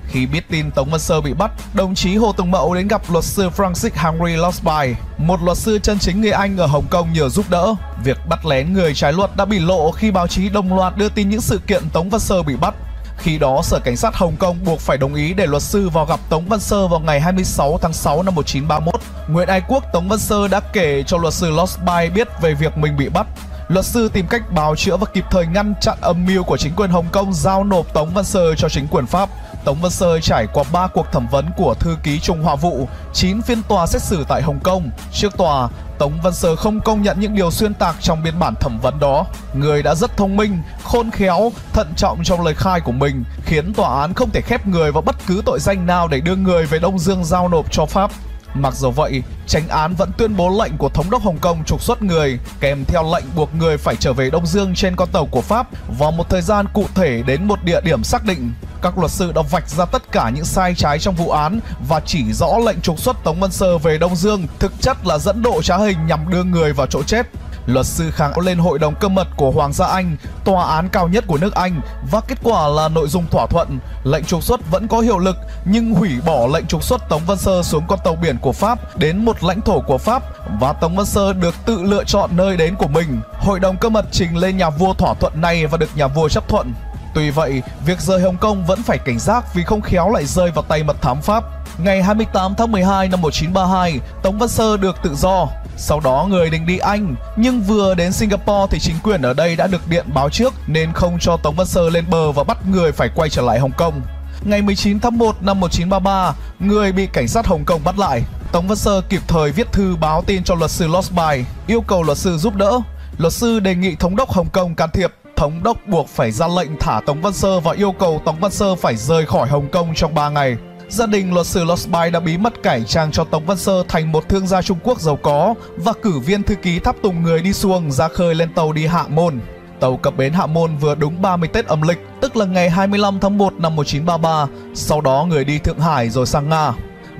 A: Khi biết tin Tống Văn Sơ bị bắt, đồng chí Hồ Tùng Mậu đến gặp luật sư Francis Henry Losby, một luật sư chân chính người Anh ở Hồng Kông nhờ giúp đỡ. Việc bắt lén người trái luật đã bị lộ khi báo chí đồng loạt đưa tin những sự kiện Tống Văn Sơ bị bắt khi đó, Sở Cảnh sát Hồng Kông buộc phải đồng ý để luật sư vào gặp Tống Văn Sơ vào ngày 26 tháng 6 năm 1931. Nguyễn Ái Quốc Tống Văn Sơ đã kể cho luật sư Lost Losby biết về việc mình bị bắt. Luật sư tìm cách bào chữa và kịp thời ngăn chặn âm mưu của chính quyền Hồng Kông giao nộp Tống Văn Sơ cho chính quyền Pháp. Tống Văn Sơi trải qua 3 cuộc thẩm vấn của thư ký Trung Hoa Vụ, 9 phiên tòa xét xử tại Hồng Kông. Trước tòa, Tống Văn Sơ không công nhận những điều xuyên tạc trong biên bản thẩm vấn đó. Người đã rất thông minh, khôn khéo, thận trọng trong lời khai của mình, khiến tòa án không thể khép người vào bất cứ tội danh nào để đưa người về Đông Dương giao nộp cho Pháp. Mặc dù vậy, tránh án vẫn tuyên bố lệnh của thống đốc Hồng Kông trục xuất người, kèm theo lệnh buộc người phải trở về Đông Dương trên con tàu của Pháp vào một thời gian cụ thể đến một địa điểm xác định. Các luật sư đã vạch ra tất cả những sai trái trong vụ án và chỉ rõ lệnh trục xuất Tống Văn Sơ về Đông Dương thực chất là dẫn độ trá hình nhằm đưa người vào chỗ chết. Luật sư kháng lên hội đồng cơ mật của Hoàng gia Anh, tòa án cao nhất của nước Anh và kết quả là nội dung thỏa thuận. Lệnh trục xuất vẫn có hiệu lực nhưng hủy bỏ lệnh trục xuất Tống Văn Sơ xuống con tàu biển của Pháp đến một lãnh thổ của Pháp và Tống Văn Sơ được tự lựa chọn nơi đến của mình. Hội đồng cơ mật trình lên nhà vua thỏa thuận này và được nhà vua chấp thuận. Tuy vậy, việc rời Hồng Kông vẫn phải cảnh giác vì không khéo lại rơi vào tay mật thám Pháp. Ngày 28 tháng 12 năm 1932, Tống Văn Sơ được tự do. Sau đó người định đi Anh, nhưng vừa đến Singapore thì chính quyền ở đây đã được điện báo trước nên không cho Tống Văn Sơ lên bờ và bắt người phải quay trở lại Hồng Kông. Ngày 19 tháng 1 năm 1933, người bị cảnh sát Hồng Kông bắt lại. Tống Văn Sơ kịp thời viết thư báo tin cho luật sư Losby, yêu cầu luật sư giúp đỡ. Luật sư đề nghị thống đốc Hồng Kông can thiệp thống đốc buộc phải ra lệnh thả Tống Văn Sơ và yêu cầu Tống Văn Sơ phải rời khỏi Hồng Kông trong 3 ngày. Gia đình luật sư Lost Bay đã bí mật cải trang cho Tống Văn Sơ thành một thương gia Trung Quốc giàu có và cử viên thư ký tháp tùng người đi xuồng ra khơi lên tàu đi Hạ Môn. Tàu cập bến Hạ Môn vừa đúng 30 Tết âm lịch, tức là ngày 25 tháng 1 năm 1933, sau đó người đi Thượng Hải rồi sang Nga.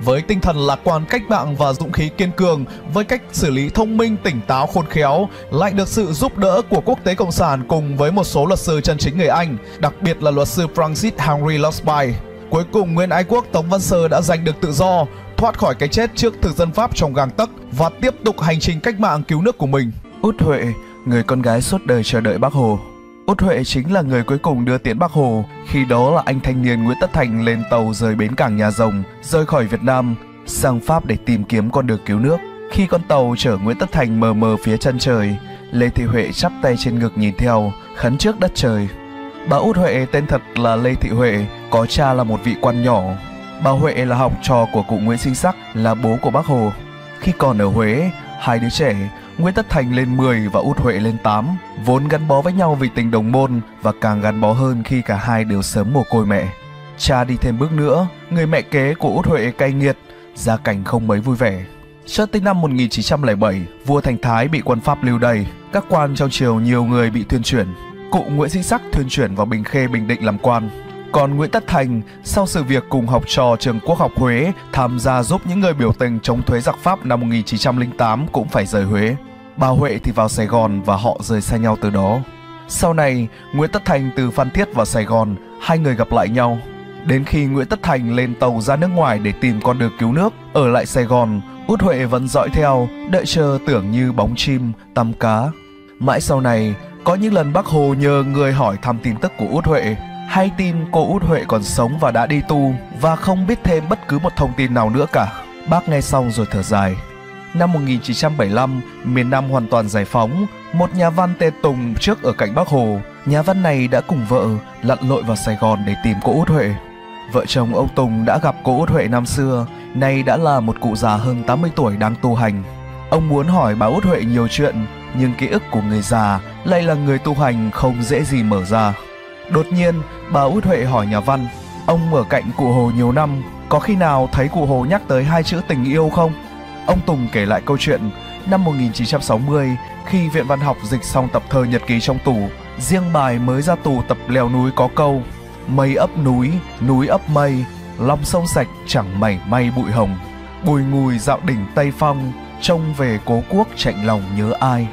A: Với tinh thần lạc quan cách mạng và dũng khí kiên cường, với cách xử lý thông minh, tỉnh táo, khôn khéo, lại được sự giúp đỡ của quốc tế cộng sản cùng với một số luật sư chân chính người Anh, đặc biệt là luật sư Francis Henry Lotsby. Cuối cùng, Nguyên Ái Quốc Tống Văn Sơ đã giành được tự do, thoát khỏi cái chết trước thực dân Pháp trong gang tấc và tiếp tục hành trình cách mạng cứu nước của mình. Út Huệ, người con gái suốt đời chờ đợi Bác Hồ, Út Huệ chính là người cuối cùng đưa Tiến Bắc Hồ, khi đó là anh thanh niên Nguyễn Tất Thành lên tàu rời bến cảng Nhà Rồng, rời khỏi Việt Nam, sang Pháp để tìm kiếm con đường cứu nước. Khi con tàu chở Nguyễn Tất Thành mờ mờ phía chân trời, Lê Thị Huệ chắp tay trên ngực nhìn theo, khấn trước đất trời. Bà Út Huệ tên thật là Lê Thị Huệ, có cha là một vị quan nhỏ. Bà Huệ là học trò của cụ Nguyễn Sinh Sắc, là bố của bác Hồ. Khi còn ở Huế, hai đứa trẻ, Nguyễn Tất Thành lên 10 và Út Huệ lên 8, vốn gắn bó với nhau vì tình đồng môn và càng gắn bó hơn khi cả hai đều sớm mồ côi mẹ. Cha đi thêm bước nữa, người mẹ kế của Út Huệ cay nghiệt, gia cảnh không mấy vui vẻ. Cho tới năm 1907, vua Thành Thái bị quân Pháp lưu đày, các quan trong triều nhiều người bị tuyên chuyển. Cụ Nguyễn Sinh Sắc tuyên chuyển vào Bình Khê, Bình Định làm quan. Còn Nguyễn Tất Thành, sau sự việc cùng học trò trường Quốc học Huế tham gia giúp những người biểu tình chống thuế giặc Pháp năm 1908 cũng phải rời Huế. Bà Huệ thì vào Sài Gòn và họ rời xa nhau từ đó. Sau này, Nguyễn Tất Thành từ Phan Thiết vào Sài Gòn, hai người gặp lại nhau. Đến khi Nguyễn Tất Thành lên tàu ra nước ngoài để tìm con đường cứu nước, ở lại Sài Gòn, Út Huệ vẫn dõi theo, đợi chờ tưởng như bóng chim, tắm cá. Mãi sau này, có những lần bác Hồ nhờ người hỏi thăm tin tức của Út Huệ, hay tin cô Út Huệ còn sống và đã đi tu và không biết thêm bất cứ một thông tin nào nữa cả. Bác nghe xong rồi thở dài, Năm 1975, miền Nam hoàn toàn giải phóng, một nhà văn tên Tùng trước ở cạnh Bắc Hồ, nhà văn này đã cùng vợ lặn lội vào Sài Gòn để tìm cô Út Huệ. Vợ chồng ông Tùng đã gặp cô Út Huệ năm xưa, nay đã là một cụ già hơn 80 tuổi đang tu hành. Ông muốn hỏi bà Út Huệ nhiều chuyện, nhưng ký ức của người già lại là người tu hành không dễ gì mở ra. Đột nhiên, bà Út Huệ hỏi nhà văn, ông ở cạnh cụ Hồ nhiều năm, có khi nào thấy cụ Hồ nhắc tới hai chữ tình yêu không? Ông Tùng kể lại câu chuyện năm 1960 khi Viện Văn học dịch xong tập thơ Nhật ký trong tù, riêng bài mới ra tù tập leo núi có câu Mây ấp núi, núi ấp mây, lòng sông sạch chẳng mảy may bụi hồng. Bùi ngùi dạo đỉnh Tây Phong, trông về cố quốc chạnh lòng nhớ ai.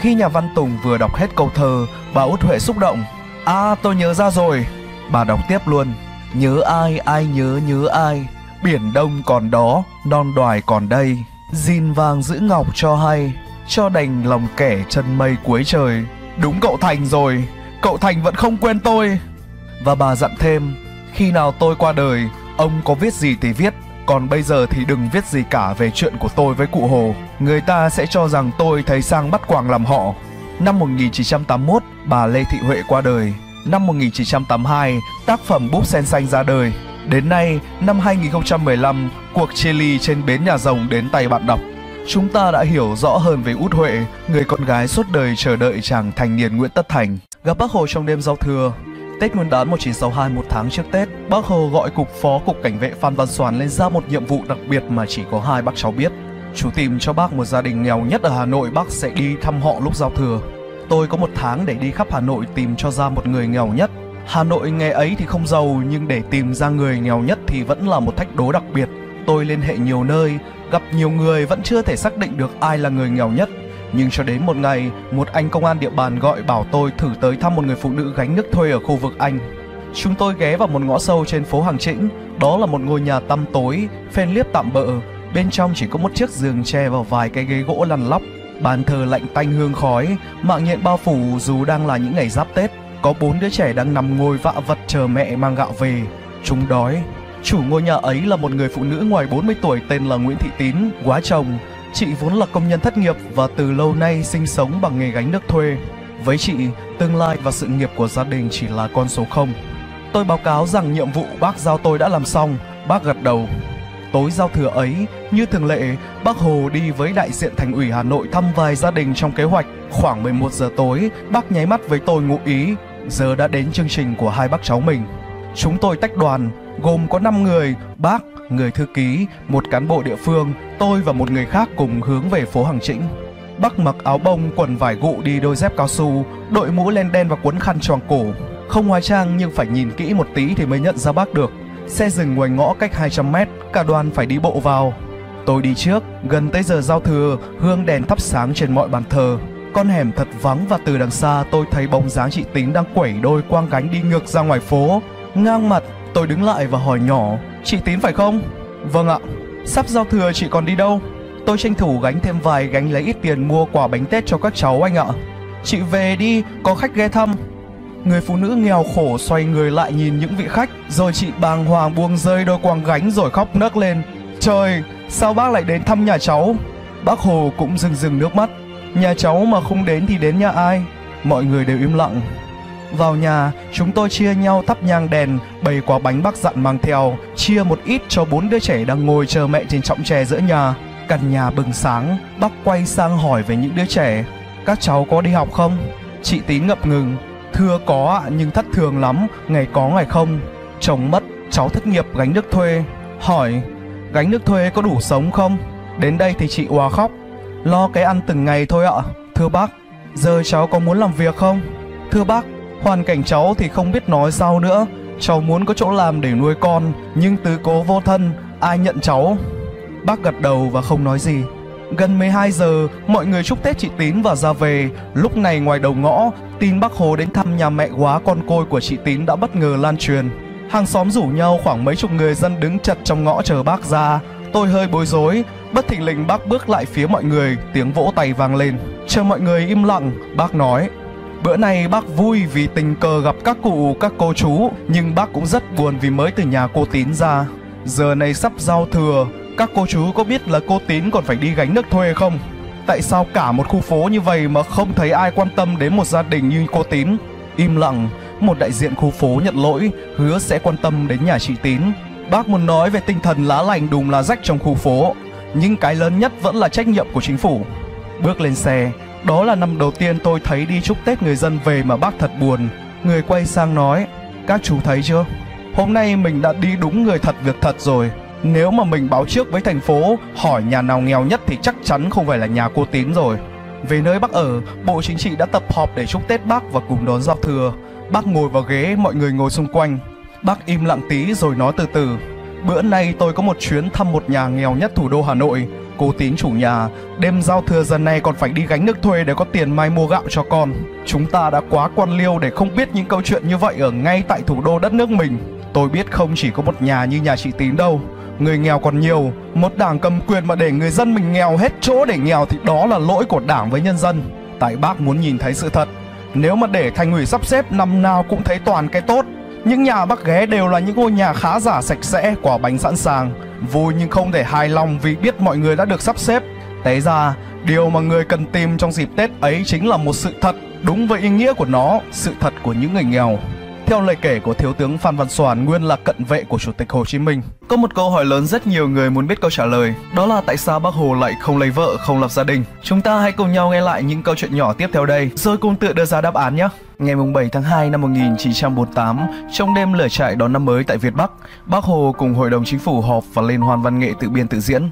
A: Khi nhà văn Tùng vừa đọc hết câu thơ, bà Út Huệ xúc động. À tôi nhớ ra rồi, bà đọc tiếp luôn. Nhớ ai ai nhớ nhớ ai, biển đông còn đó, non đoài còn đây. Dìn vàng giữ ngọc cho hay Cho đành lòng kẻ chân mây cuối trời Đúng cậu Thành rồi Cậu Thành vẫn không quên tôi Và bà dặn thêm Khi nào tôi qua đời Ông có viết gì thì viết còn bây giờ thì đừng viết gì cả về chuyện của tôi với cụ Hồ. Người ta sẽ cho rằng tôi thấy sang bắt quàng làm họ. Năm 1981, bà Lê Thị Huệ qua đời. Năm 1982, tác phẩm Búp Sen Xanh ra đời. Đến nay, năm 2015, cuộc chia ly trên bến nhà rồng đến tay bạn đọc. Chúng ta đã hiểu rõ hơn về Út Huệ, người con gái suốt đời chờ đợi chàng thành niên Nguyễn Tất Thành. Gặp bác Hồ trong đêm giao thừa, Tết Nguyên đán 1962 một tháng trước Tết, bác Hồ gọi cục phó cục cảnh vệ Phan Văn Soàn lên ra một nhiệm vụ đặc biệt mà chỉ có hai bác cháu biết. Chú tìm cho bác một gia đình nghèo nhất ở Hà Nội bác sẽ đi thăm họ lúc giao thừa. Tôi có một tháng để đi khắp Hà Nội tìm cho ra một người nghèo nhất Hà Nội ngày ấy thì không giàu nhưng để tìm ra người nghèo nhất thì vẫn là một thách đố đặc biệt. Tôi liên hệ nhiều nơi, gặp nhiều người vẫn chưa thể xác định được ai là người nghèo nhất. Nhưng cho đến một ngày, một anh công an địa bàn gọi bảo tôi thử tới thăm một người phụ nữ gánh nước thuê ở khu vực Anh. Chúng tôi ghé vào một ngõ sâu trên phố Hàng Trĩnh, đó là một ngôi nhà tăm tối, phen liếp tạm bỡ. Bên trong chỉ có một chiếc giường tre và vài cái ghế gỗ lăn lóc. Bàn thờ lạnh tanh hương khói, mạng nhện bao phủ dù đang là những ngày giáp Tết. Có bốn đứa trẻ đang nằm ngồi vạ vật chờ mẹ mang gạo về. Chúng đói. Chủ ngôi nhà ấy là một người phụ nữ ngoài 40 tuổi tên là Nguyễn Thị Tín, quá chồng. Chị vốn là công nhân thất nghiệp và từ lâu nay sinh sống bằng nghề gánh nước thuê. Với chị, tương lai và sự nghiệp của gia đình chỉ là con số không. Tôi báo cáo rằng nhiệm vụ bác giao tôi đã làm xong, bác gật đầu. Tối giao thừa ấy, như thường lệ, bác Hồ đi với đại diện thành ủy Hà Nội thăm vài gia đình trong kế hoạch. Khoảng 11 giờ tối, bác nháy mắt với tôi ngụ ý giờ đã đến chương trình của hai bác cháu mình. Chúng tôi tách đoàn, gồm có 5 người, bác, người thư ký, một cán bộ địa phương, tôi và một người khác cùng hướng về phố Hàng Trĩnh. Bác mặc áo bông, quần vải gụ đi đôi dép cao su, đội mũ len đen và cuốn khăn choàng cổ. Không hóa trang nhưng phải nhìn kỹ một tí thì mới nhận ra bác được. Xe dừng ngoài ngõ cách 200 mét, cả đoàn phải đi bộ vào. Tôi đi trước, gần tới giờ giao thừa, hương đèn thắp sáng trên mọi bàn thờ, con hẻm thật vắng và từ đằng xa tôi thấy bóng dáng chị Tính đang quẩy đôi quang gánh đi ngược ra ngoài phố. Ngang mặt, tôi đứng lại và hỏi nhỏ, chị Tín phải không? Vâng ạ, sắp giao thừa chị còn đi đâu? Tôi tranh thủ gánh thêm vài gánh lấy ít tiền mua quả bánh Tết cho các cháu anh ạ. Chị về đi, có khách ghé thăm. Người phụ nữ nghèo khổ xoay người lại nhìn những vị khách Rồi chị bàng hoàng buông rơi đôi quàng gánh rồi khóc nấc lên Trời, sao bác lại đến thăm nhà cháu Bác Hồ cũng rưng rưng nước mắt nhà cháu mà không đến thì đến nhà ai mọi người đều im lặng vào nhà chúng tôi chia nhau thắp nhang đèn bày quả bánh bác dặn mang theo chia một ít cho bốn đứa trẻ đang ngồi chờ mẹ trên trọng tre giữa nhà căn nhà bừng sáng bác quay sang hỏi về những đứa trẻ các cháu có đi học không chị tí ngập ngừng thưa có ạ nhưng thất thường lắm ngày có ngày không chồng mất cháu thất nghiệp gánh nước thuê hỏi gánh nước thuê có đủ sống không đến đây thì chị òa khóc lo cái ăn từng ngày thôi ạ. Thưa bác, giờ cháu có muốn làm việc không? Thưa bác, hoàn cảnh cháu thì không biết nói sao nữa. Cháu muốn có chỗ làm để nuôi con, nhưng tứ cố vô thân, ai nhận cháu? Bác gật đầu và không nói gì. Gần 12 giờ, mọi người chúc Tết chị Tín và ra về. Lúc này ngoài đầu ngõ, tin bác Hồ đến thăm nhà mẹ quá con côi của chị Tín đã bất ngờ lan truyền. Hàng xóm rủ nhau khoảng mấy chục người dân đứng chật trong ngõ chờ bác ra. Tôi hơi bối rối, Bất thình lình bác bước lại phía mọi người, tiếng vỗ tay vang lên. Chờ mọi người im lặng, bác nói. Bữa nay bác vui vì tình cờ gặp các cụ, các cô chú, nhưng bác cũng rất buồn vì mới từ nhà cô Tín ra. Giờ này sắp giao thừa, các cô chú có biết là cô Tín còn phải đi gánh nước thuê không? Tại sao cả một khu phố như vậy mà không thấy ai quan tâm đến một gia đình như cô Tín? Im lặng, một đại diện khu phố nhận lỗi, hứa sẽ quan tâm đến nhà chị Tín. Bác muốn nói về tinh thần lá lành đùm lá rách trong khu phố, nhưng cái lớn nhất vẫn là trách nhiệm của chính phủ. Bước lên xe, đó là năm đầu tiên tôi thấy đi chúc Tết người dân về mà bác thật buồn. Người quay sang nói, các chú thấy chưa? Hôm nay mình đã đi đúng người thật việc thật rồi. Nếu mà mình báo trước với thành phố hỏi nhà nào nghèo nhất thì chắc chắn không phải là nhà cô Tín rồi. Về nơi bác ở, Bộ Chính trị đã tập họp để chúc Tết bác và cùng đón giao thừa. Bác ngồi vào ghế, mọi người ngồi xung quanh. Bác im lặng tí rồi nói từ từ. Bữa nay tôi có một chuyến thăm một nhà nghèo nhất thủ đô Hà Nội. Cô tín chủ nhà, đêm giao thừa dần này còn phải đi gánh nước thuê để có tiền mai mua gạo cho con. Chúng ta đã quá quan liêu để không biết những câu chuyện như vậy ở ngay tại thủ đô đất nước mình. Tôi biết không chỉ có một nhà như nhà chị tín đâu, người nghèo còn nhiều. Một đảng cầm quyền mà để người dân mình nghèo hết chỗ để nghèo thì đó là lỗi của đảng với nhân dân. Tại bác muốn nhìn thấy sự thật, nếu mà để thành ủy sắp xếp năm nào cũng thấy toàn cái tốt những nhà Bắc ghé đều là những ngôi nhà khá giả sạch sẽ, quả bánh sẵn sàng. Vui nhưng không thể hài lòng vì biết mọi người đã được sắp xếp. Té ra, điều mà người cần tìm trong dịp Tết ấy chính là một sự thật đúng với ý nghĩa của nó, sự thật của những người nghèo. Theo lời kể của Thiếu tướng Phan Văn Soàn, nguyên là cận vệ của Chủ tịch Hồ Chí Minh, có một câu hỏi lớn rất nhiều người muốn biết câu trả lời, đó là tại sao Bác Hồ lại không lấy vợ, không lập gia đình. Chúng ta hãy cùng nhau nghe lại những câu chuyện nhỏ tiếp theo đây, rồi cùng tự đưa ra đáp án nhé. Ngày 7 tháng 2 năm 1948, trong đêm lửa trại đón năm mới tại Việt Bắc, Bác Hồ cùng Hội đồng Chính phủ họp và liên hoan văn nghệ tự biên tự diễn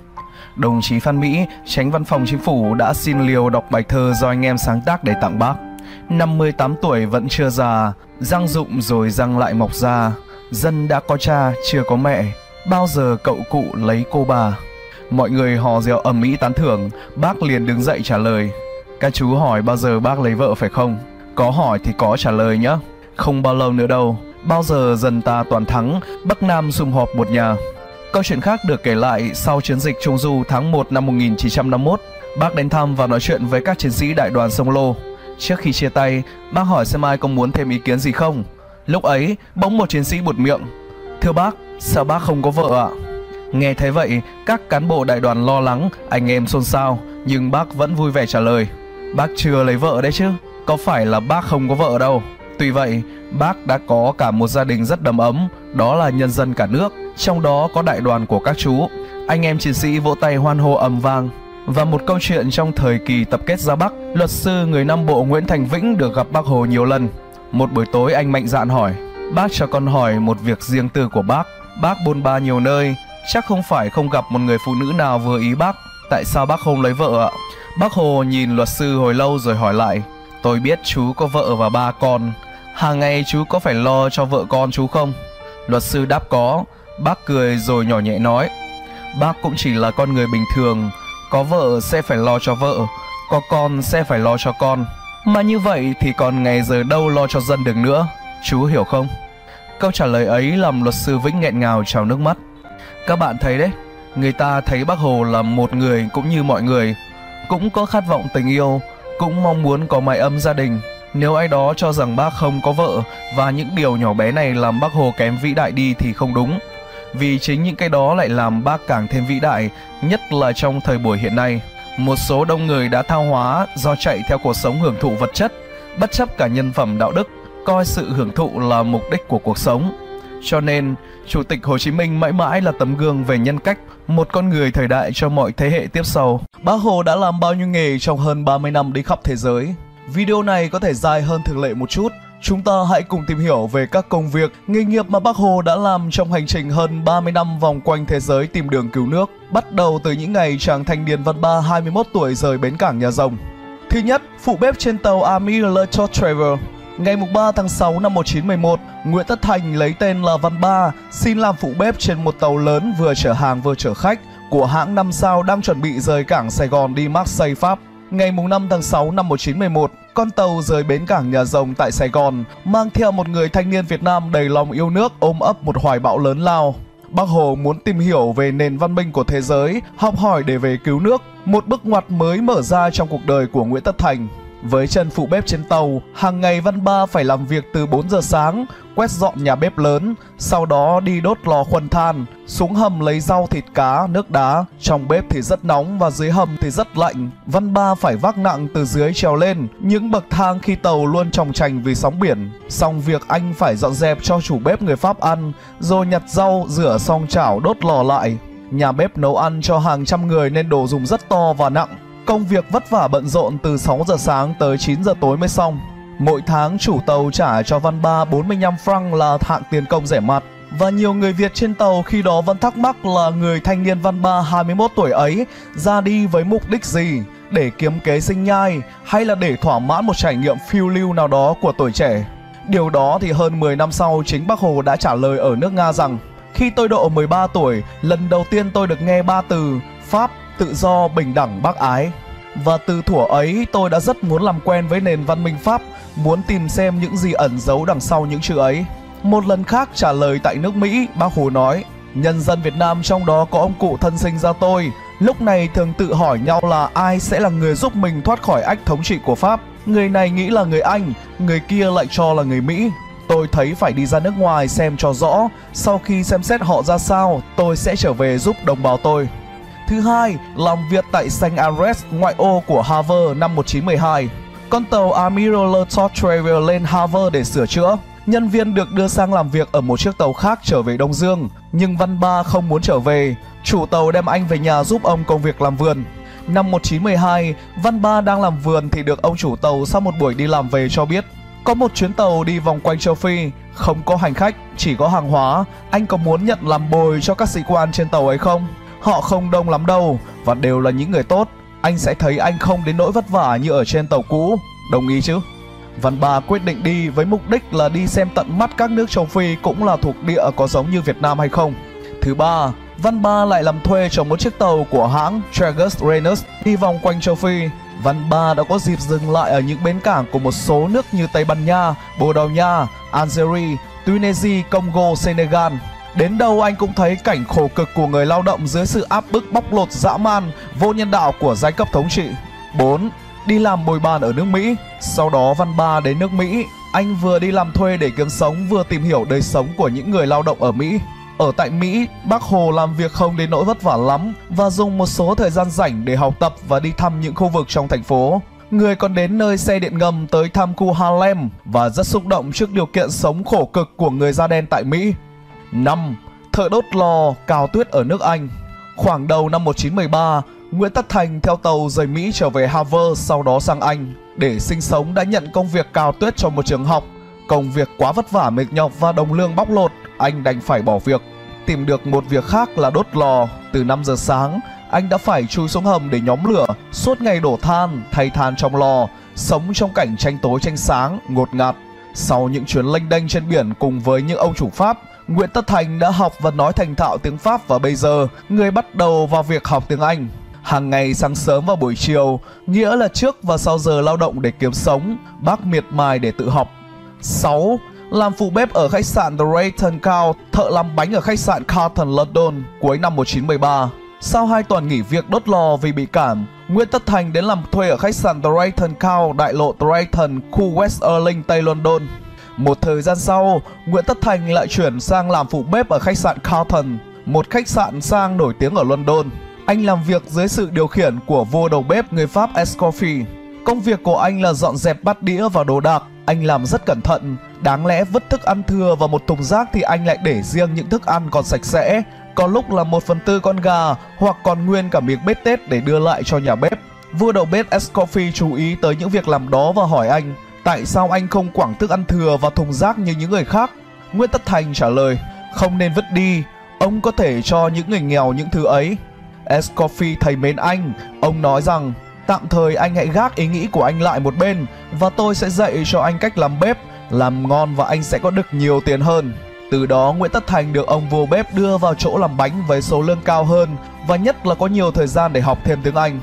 A: đồng chí Phan Mỹ, tránh văn phòng chính phủ đã xin liều đọc bài thơ do anh em sáng tác để tặng bác. 58 tuổi vẫn chưa già, răng rụng rồi răng lại mọc ra, dân đã có cha chưa có mẹ, bao giờ cậu cụ lấy cô bà. Mọi người hò reo ầm ĩ tán thưởng, bác liền đứng dậy trả lời. Các chú hỏi bao giờ bác lấy vợ phải không? Có hỏi thì có trả lời nhé. Không bao lâu nữa đâu, bao giờ dân ta toàn thắng, Bắc Nam sum họp một nhà. Câu chuyện khác được kể lại sau chiến dịch Trung Du tháng 1 năm 1951. Bác đến thăm và nói chuyện với các chiến sĩ đại đoàn sông Lô. Trước khi chia tay, bác hỏi xem ai có muốn thêm ý kiến gì không. Lúc ấy, bỗng một chiến sĩ bụt miệng. Thưa bác, sao bác không có vợ ạ? À? Nghe thấy vậy, các cán bộ đại đoàn lo lắng, anh em xôn xao, nhưng bác vẫn vui vẻ trả lời. Bác chưa lấy vợ đấy chứ, có phải là bác không có vợ đâu. Tuy vậy, bác đã có cả một gia đình rất đầm ấm, đó là nhân dân cả nước, trong đó có đại đoàn của các chú. Anh em chiến sĩ vỗ tay hoan hô ầm vang, và một câu chuyện trong thời kỳ tập kết ra Bắc, luật sư người Nam Bộ Nguyễn Thành Vĩnh được gặp bác Hồ nhiều lần. Một buổi tối anh mạnh dạn hỏi, bác cho con hỏi một việc riêng tư của bác. Bác bôn ba nhiều nơi, chắc không phải không gặp một người phụ nữ nào vừa ý bác. Tại sao bác không lấy vợ ạ? Bác Hồ nhìn luật sư hồi lâu rồi hỏi lại, tôi biết chú có vợ và ba con. Hàng ngày chú có phải lo cho vợ con chú không? Luật sư đáp có, bác cười rồi nhỏ nhẹ nói, bác cũng chỉ là con người bình thường, có vợ sẽ phải lo cho vợ có con sẽ phải lo cho con mà như vậy thì còn ngày giờ đâu lo cho dân được nữa chú hiểu không câu trả lời ấy làm luật sư vĩnh nghẹn ngào trào nước mắt các bạn thấy đấy người ta thấy bác hồ là một người cũng như mọi người cũng có khát vọng tình yêu cũng mong muốn có mái ấm gia đình nếu ai đó cho rằng bác không có vợ và những điều nhỏ bé này làm bác hồ kém vĩ đại đi thì không đúng vì chính những cái đó lại làm bác càng thêm vĩ đại, nhất là trong thời buổi hiện nay. Một số đông người đã thao hóa do chạy theo cuộc sống hưởng thụ vật chất, bất chấp cả nhân phẩm đạo đức, coi sự hưởng thụ là mục đích của cuộc sống. Cho nên, Chủ tịch Hồ Chí Minh mãi mãi là tấm gương về nhân cách, một con người thời đại cho mọi thế hệ tiếp sau. Bác Hồ đã làm bao nhiêu nghề trong hơn 30 năm đi khắp thế giới. Video này có thể dài hơn thường lệ một chút, Chúng ta hãy cùng tìm hiểu về các công việc, nghề nghiệp mà Bác Hồ đã làm trong hành trình hơn 30 năm vòng quanh thế giới tìm đường cứu nước, bắt đầu từ những ngày chàng thanh niên văn ba 21 tuổi rời bến cảng Nhà Rồng. Thứ nhất, phụ bếp trên tàu Amir Le Travel. Ngày 3 tháng 6 năm 1911, Nguyễn Tất Thành lấy tên là Văn Ba xin làm phụ bếp trên một tàu lớn vừa chở hàng vừa chở khách của hãng năm sao đang chuẩn bị rời cảng Sài Gòn đi Marseille Pháp. Ngày 5 tháng 6 năm 1911, con tàu rời bến cảng nhà rồng tại Sài Gòn, mang theo một người thanh niên Việt Nam đầy lòng yêu nước ôm ấp một hoài bão lớn lao. Bác Hồ muốn tìm hiểu về nền văn minh của thế giới, học hỏi để về cứu nước, một bước ngoặt mới mở ra trong cuộc đời của Nguyễn Tất Thành. Với chân phụ bếp trên tàu, hàng ngày Văn Ba phải làm việc từ 4 giờ sáng, quét dọn nhà bếp lớn, sau đó đi đốt lò khuân than, xuống hầm lấy rau thịt cá, nước đá. Trong bếp thì rất nóng và dưới hầm thì rất lạnh. Văn Ba phải vác nặng từ dưới trèo lên, những bậc thang khi tàu luôn tròng trành vì sóng biển. Xong việc anh phải dọn dẹp cho chủ bếp người Pháp ăn, rồi nhặt rau, rửa xong chảo đốt lò lại. Nhà bếp nấu ăn cho hàng trăm người nên đồ dùng rất to và nặng Công việc vất vả bận rộn từ 6 giờ sáng tới 9 giờ tối mới xong. Mỗi tháng chủ tàu trả cho Văn Ba 45 franc là hạng tiền công rẻ mặt Và nhiều người Việt trên tàu khi đó vẫn thắc mắc là người thanh niên Văn Ba 21 tuổi ấy ra đi với mục đích gì? Để kiếm kế sinh nhai hay là để thỏa mãn một trải nghiệm phiêu lưu nào đó của tuổi trẻ? Điều đó thì hơn 10 năm sau chính Bác Hồ đã trả lời ở nước Nga rằng Khi tôi độ 13 tuổi, lần đầu tiên tôi được nghe ba từ Pháp tự do, bình đẳng, bác ái. Và từ thuở ấy tôi đã rất muốn làm quen với nền văn minh Pháp, muốn tìm xem những gì ẩn giấu đằng sau những chữ ấy. Một lần khác trả lời tại nước Mỹ, bác Hồ nói, nhân dân Việt Nam trong đó có ông cụ thân sinh ra tôi, lúc này thường tự hỏi nhau là ai sẽ là người giúp mình thoát khỏi ách thống trị của Pháp. Người này nghĩ là người Anh, người kia lại cho là người Mỹ. Tôi thấy phải đi ra nước ngoài xem cho rõ, sau khi xem xét họ ra sao, tôi sẽ trở về giúp đồng bào tôi thứ hai làm việc tại St. Andrews, ngoại ô của Harvard năm 1912. Con tàu Admiral Tortrevel lên Harvard để sửa chữa. Nhân viên được đưa sang làm việc ở một chiếc tàu khác trở về Đông Dương, nhưng Văn Ba không muốn trở về. Chủ tàu đem anh về nhà giúp ông công việc làm vườn. Năm 1912, Văn Ba đang làm vườn thì được ông chủ tàu sau một buổi đi làm về cho biết có một chuyến tàu đi vòng quanh châu Phi, không có hành khách, chỉ có hàng hóa. Anh có muốn nhận làm bồi cho các sĩ quan trên tàu ấy không? Họ không đông lắm đâu và đều là những người tốt. Anh sẽ thấy anh không đến nỗi vất vả như ở trên tàu cũ. Đồng ý chứ? Văn Ba quyết định đi với mục đích là đi xem tận mắt các nước châu Phi cũng là thuộc địa có giống như Việt Nam hay không. Thứ ba, Văn Ba lại làm thuê cho một chiếc tàu của hãng Tragus Renus đi vòng quanh châu Phi. Văn Ba đã có dịp dừng lại ở những bến cảng của một số nước như Tây Ban Nha, Bồ Đào Nha, Algeria, Tunisia, Congo, Senegal. Đến đâu anh cũng thấy cảnh khổ cực của người lao động dưới sự áp bức bóc lột dã man, vô nhân đạo của giai cấp thống trị. 4. Đi làm bồi bàn ở nước Mỹ, sau đó văn ba đến nước Mỹ, anh vừa đi làm thuê để kiếm sống vừa tìm hiểu đời sống của những người lao động ở Mỹ. Ở tại Mỹ, bác Hồ làm việc không đến nỗi vất vả lắm và dùng một số thời gian rảnh để học tập và đi thăm những khu vực trong thành phố. Người còn đến nơi xe điện ngầm tới thăm khu Harlem và rất xúc động trước điều kiện sống khổ cực của người da đen tại Mỹ. 5. Thợ đốt lò cào tuyết ở nước Anh Khoảng đầu năm 1913, Nguyễn Tất Thành theo tàu rời Mỹ trở về Harvard sau đó sang Anh để sinh sống đã nhận công việc cào tuyết cho một trường học. Công việc quá vất vả mệt nhọc và đồng lương bóc lột, anh đành phải bỏ việc. Tìm được một việc khác là đốt lò. Từ 5 giờ sáng, anh đã phải chui xuống hầm để nhóm lửa, suốt ngày đổ than, thay than trong lò, sống trong cảnh tranh tối tranh sáng, ngột ngạt. Sau những chuyến lênh đênh trên biển cùng với những ông chủ Pháp, Nguyễn Tất Thành đã học và nói thành thạo tiếng Pháp và bây giờ người bắt đầu vào việc học tiếng Anh. Hàng ngày sáng sớm và buổi chiều, nghĩa là trước và sau giờ lao động để kiếm sống, bác miệt mài để tự học. 6. Làm phụ bếp ở khách sạn The Rayton Cow, thợ làm bánh ở khách sạn Carlton London cuối năm 1973. Sau 2 tuần nghỉ việc đốt lò vì bị cảm, Nguyễn Tất Thành đến làm thuê ở khách sạn The Rayton Cow, đại lộ The Rayton, khu West Erling, Tây London. Một thời gian sau, Nguyễn Tất Thành lại chuyển sang làm phụ bếp ở khách sạn Carlton, một khách sạn sang nổi tiếng ở London. Anh làm việc dưới sự điều khiển của vua đầu bếp người Pháp Escoffi. Công việc của anh là dọn dẹp bát đĩa và đồ đạc. Anh làm rất cẩn thận, đáng lẽ vứt thức ăn thừa vào một thùng rác thì anh lại để riêng những thức ăn còn sạch sẽ, có lúc là một phần tư con gà hoặc còn nguyên cả miếng bết tết để đưa lại cho nhà bếp. Vua đầu bếp Escoffi chú ý tới những việc làm đó và hỏi anh Tại sao anh không quảng thức ăn thừa vào thùng rác như những người khác? Nguyễn Tất Thành trả lời, không nên vứt đi, ông có thể cho những người nghèo những thứ ấy. Escoffee thầy mến anh, ông nói rằng tạm thời anh hãy gác ý nghĩ của anh lại một bên và tôi sẽ dạy cho anh cách làm bếp, làm ngon và anh sẽ có được nhiều tiền hơn. Từ đó Nguyễn Tất Thành được ông vô bếp đưa vào chỗ làm bánh với số lương cao hơn và nhất là có nhiều thời gian để học thêm tiếng Anh.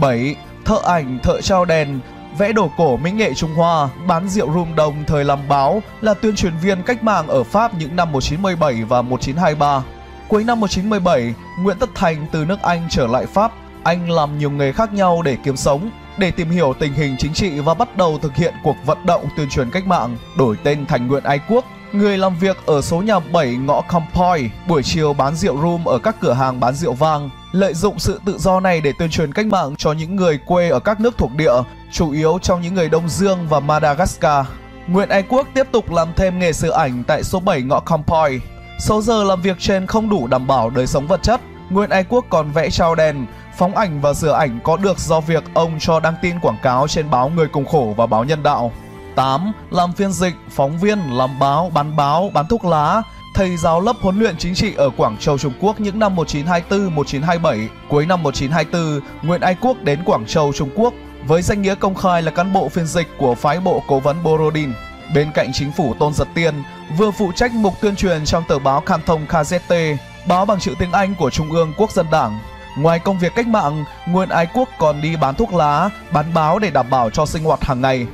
A: 7. Thợ ảnh, thợ trao đèn vẽ đồ cổ mỹ nghệ Trung Hoa, bán rượu rum đồng thời làm báo, là tuyên truyền viên cách mạng ở Pháp những năm 1917 và 1923. Cuối năm 1917, Nguyễn Tất Thành từ nước Anh trở lại Pháp. Anh làm nhiều nghề khác nhau để kiếm sống, để tìm hiểu tình hình chính trị và bắt đầu thực hiện cuộc vận động tuyên truyền cách mạng, đổi tên thành Nguyễn Ái Quốc. Người làm việc ở số nhà 7 ngõ Compoy, buổi chiều bán rượu rum ở các cửa hàng bán rượu vang, lợi dụng sự tự do này để tuyên truyền cách mạng cho những người quê ở các nước thuộc địa, chủ yếu trong những người Đông Dương và Madagascar. Nguyễn Ái Quốc tiếp tục làm thêm nghề sửa ảnh tại số 7 ngõ Compoy. Số giờ làm việc trên không đủ đảm bảo đời sống vật chất. Nguyễn Ái Quốc còn vẽ trao đèn, phóng ảnh và sửa ảnh có được do việc ông cho đăng tin quảng cáo trên báo Người Cùng Khổ và báo Nhân Đạo. 8. Làm phiên dịch, phóng viên, làm báo, bán báo, bán thuốc lá, thầy giáo lớp huấn luyện chính trị ở Quảng Châu Trung Quốc những năm 1924-1927. Cuối năm 1924, Nguyễn Ái Quốc đến Quảng Châu Trung Quốc với danh nghĩa công khai là cán bộ phiên dịch của phái bộ cố vấn Borodin. Bên cạnh chính phủ Tôn Giật Tiên, vừa phụ trách mục tuyên truyền trong tờ báo Can Thông KZT, báo bằng chữ tiếng Anh của Trung ương Quốc dân Đảng. Ngoài công việc cách mạng, Nguyễn Ái Quốc còn đi bán thuốc lá, bán báo để đảm bảo cho sinh hoạt hàng ngày.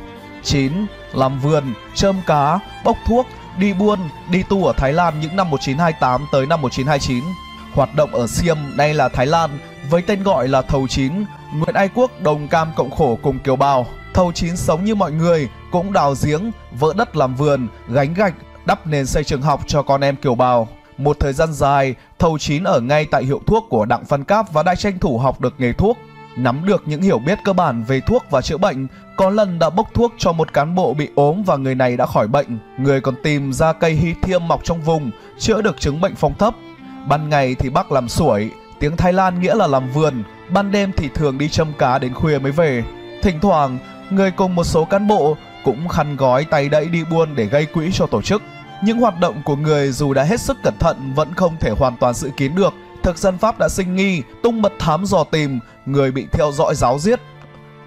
A: 9. Làm vườn, châm cá, bốc thuốc, đi buôn, đi tu ở Thái Lan những năm 1928 tới năm 1929. Hoạt động ở Siem nay là Thái Lan với tên gọi là Thầu Chín, Nguyễn Ai Quốc đồng cam cộng khổ cùng kiều bào. Thầu Chín sống như mọi người, cũng đào giếng, vỡ đất làm vườn, gánh gạch, đắp nền xây trường học cho con em kiều bào. Một thời gian dài, Thầu Chín ở ngay tại hiệu thuốc của Đặng Văn Cáp và đã tranh thủ học được nghề thuốc nắm được những hiểu biết cơ bản về thuốc và chữa bệnh, có lần đã bốc thuốc cho một cán bộ bị ốm và người này đã khỏi bệnh. Người còn tìm ra cây hy thiêm mọc trong vùng, chữa được chứng bệnh phong thấp. Ban ngày thì bác làm sủi, tiếng Thái Lan nghĩa là làm vườn, ban đêm thì thường đi châm cá đến khuya mới về. Thỉnh thoảng, người cùng một số cán bộ cũng khăn gói tay đẫy đi buôn để gây quỹ cho tổ chức. Những hoạt động của người dù đã hết sức cẩn thận vẫn không thể hoàn toàn dự kiến được – thực dân Pháp đã sinh nghi, tung mật thám dò tìm, người bị theo dõi giáo giết.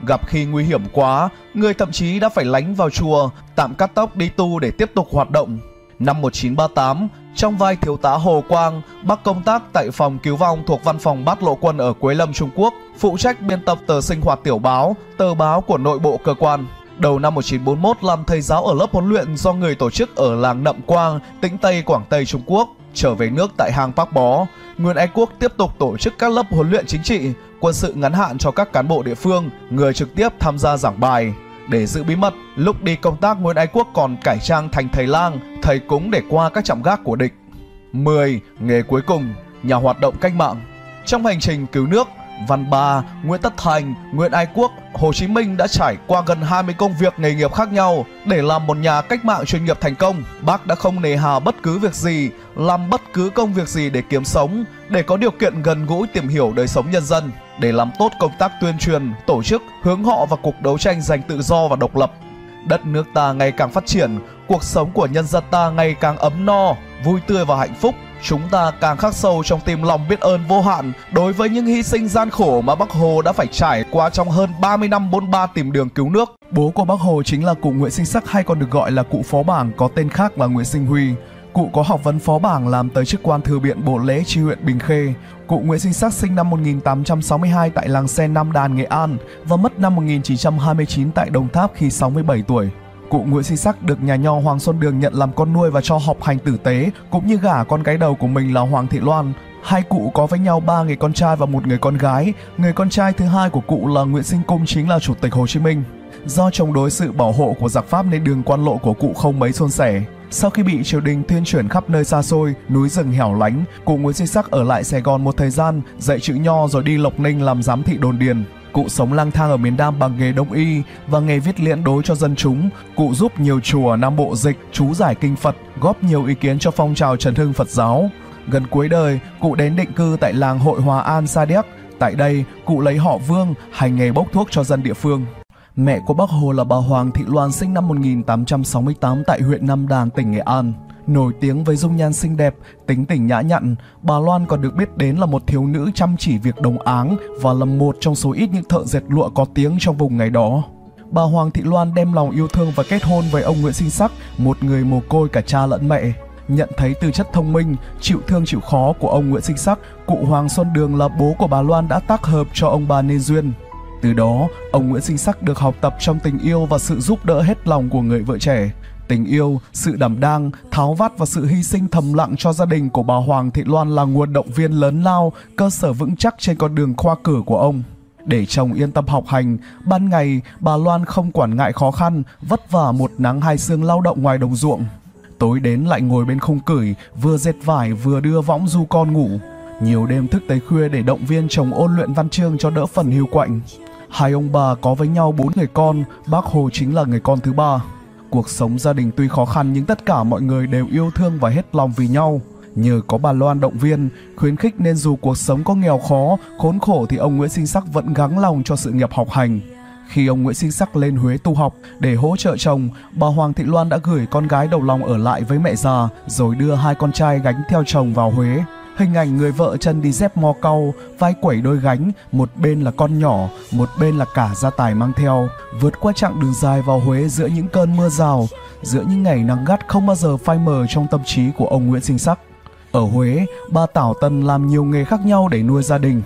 A: Gặp khi nguy hiểm quá, người thậm chí đã phải lánh vào chùa, tạm cắt tóc đi tu để tiếp tục hoạt động. Năm 1938, trong vai thiếu tá Hồ Quang, bác công tác tại phòng cứu vong thuộc văn phòng bát lộ quân ở Quế Lâm, Trung Quốc, phụ trách biên tập tờ sinh hoạt tiểu báo, tờ báo của nội bộ cơ quan. Đầu năm 1941 làm thầy giáo ở lớp huấn luyện do người tổ chức ở làng Nậm Quang, tỉnh Tây Quảng Tây Trung Quốc. Trở về nước tại hang Park Bó, Nguyễn Ái Quốc tiếp tục tổ chức các lớp huấn luyện chính trị, quân sự ngắn hạn cho các cán bộ địa phương, người trực tiếp tham gia giảng bài. Để giữ bí mật, lúc đi công tác Nguyễn Ái Quốc còn cải trang thành thầy lang, thầy cúng để qua các trạm gác của địch. 10. Nghề cuối cùng, nhà hoạt động cách mạng. Trong hành trình cứu nước, Văn Ba, Nguyễn Tất Thành, Nguyễn Ái Quốc, Hồ Chí Minh đã trải qua gần 20 công việc nghề nghiệp khác nhau để làm một nhà cách mạng chuyên nghiệp thành công. Bác đã không nề hà bất cứ việc gì, làm bất cứ công việc gì để kiếm sống, để có điều kiện gần gũi tìm hiểu đời sống nhân dân, để làm tốt công tác tuyên truyền, tổ chức, hướng họ vào cuộc đấu tranh giành tự do và độc lập. Đất nước ta ngày càng phát triển, cuộc sống của nhân dân ta ngày càng ấm no, vui tươi và hạnh phúc – Chúng ta càng khắc sâu trong tim lòng biết ơn vô hạn đối với những hy sinh gian khổ mà Bác Hồ đã phải trải qua trong hơn 30 năm bôn ba tìm đường cứu nước. Bố của Bác Hồ chính là cụ Nguyễn Sinh Sắc hay còn được gọi là cụ phó bảng có tên khác là Nguyễn Sinh Huy. Cụ có học vấn phó bảng làm tới chức quan thư biện bộ lễ tri huyện Bình Khê. Cụ Nguyễn Sinh Sắc sinh năm 1862 tại làng Sen Nam Đàn, Nghệ An và mất năm 1929 tại Đồng Tháp khi 67 tuổi cụ Nguyễn Sinh Sắc được nhà nho Hoàng Xuân Đường nhận làm con nuôi và cho học hành tử tế, cũng như gả con gái đầu của mình là Hoàng Thị Loan. Hai cụ có với nhau ba người con trai và một người con gái. Người con trai thứ hai của cụ là Nguyễn Sinh Cung chính là Chủ tịch Hồ Chí Minh. Do chống đối sự bảo hộ của giặc Pháp nên đường quan lộ của cụ không mấy suôn sẻ. Sau khi bị triều đình tuyên chuyển khắp nơi xa xôi, núi rừng hẻo lánh, cụ Nguyễn Sinh Sắc ở lại Sài Gòn một thời gian, dạy chữ nho rồi đi Lộc Ninh làm giám thị đồn điền. Cụ sống lang thang ở miền Nam bằng nghề đông y và nghề viết liễn đối cho dân chúng. Cụ giúp nhiều chùa Nam Bộ dịch, chú giải kinh Phật, góp nhiều ý kiến cho phong trào Trần Hưng Phật giáo. Gần cuối đời, cụ đến định cư tại làng Hội Hòa An Sa Điếc. Tại đây, cụ lấy họ Vương, hành nghề bốc thuốc cho dân địa phương. Mẹ của bác Hồ là bà Hoàng Thị Loan sinh năm 1868 tại huyện Nam Đàn, tỉnh Nghệ An. Nổi tiếng với dung nhan xinh đẹp, tính tình nhã nhặn, bà Loan còn được biết đến là một thiếu nữ chăm chỉ việc đồng áng và là một trong số ít những thợ dệt lụa có tiếng trong vùng ngày đó. Bà Hoàng Thị Loan đem lòng yêu thương và kết hôn với ông Nguyễn Sinh Sắc, một người mồ côi cả cha lẫn mẹ. Nhận thấy từ chất thông minh, chịu thương chịu khó của ông Nguyễn Sinh Sắc, cụ Hoàng Xuân Đường là bố của bà Loan đã tác hợp cho ông bà nên duyên. Từ đó, ông Nguyễn Sinh Sắc được học tập trong tình yêu và sự giúp đỡ hết lòng của người vợ trẻ. Tình yêu, sự đảm đang, tháo vát và sự hy sinh thầm lặng cho gia đình của bà Hoàng Thị Loan là nguồn động viên lớn lao, cơ sở vững chắc trên con đường khoa cử của ông. Để chồng yên tâm học hành, ban ngày bà Loan không quản ngại khó khăn, vất vả một nắng hai sương lao động ngoài đồng ruộng. Tối đến lại ngồi bên khung cửi, vừa dệt vải vừa đưa võng du con ngủ. Nhiều đêm thức tới khuya để động viên chồng ôn luyện văn chương cho đỡ phần hưu quạnh. Hai ông bà có với nhau bốn người con, bác Hồ chính là người con thứ ba. Cuộc sống gia đình tuy khó khăn nhưng tất cả mọi người đều yêu thương và hết lòng vì nhau. Nhờ có bà Loan động viên, khuyến khích nên dù cuộc sống có nghèo khó, khốn khổ thì ông Nguyễn Sinh Sắc vẫn gắng lòng cho sự nghiệp học hành. Khi ông Nguyễn Sinh Sắc lên Huế tu học để hỗ trợ chồng, bà Hoàng Thị Loan đã gửi con gái đầu lòng ở lại với mẹ già rồi đưa hai con trai gánh theo chồng vào Huế. Hình ảnh người vợ chân đi dép mò cau, vai quẩy đôi gánh, một bên là con nhỏ, một bên là cả gia tài mang theo, vượt qua chặng đường dài vào Huế giữa những cơn mưa rào, giữa những ngày nắng gắt không bao giờ phai mờ trong tâm trí của ông Nguyễn Sinh Sắc. Ở Huế, bà Tảo Tân làm nhiều nghề khác nhau để nuôi gia đình.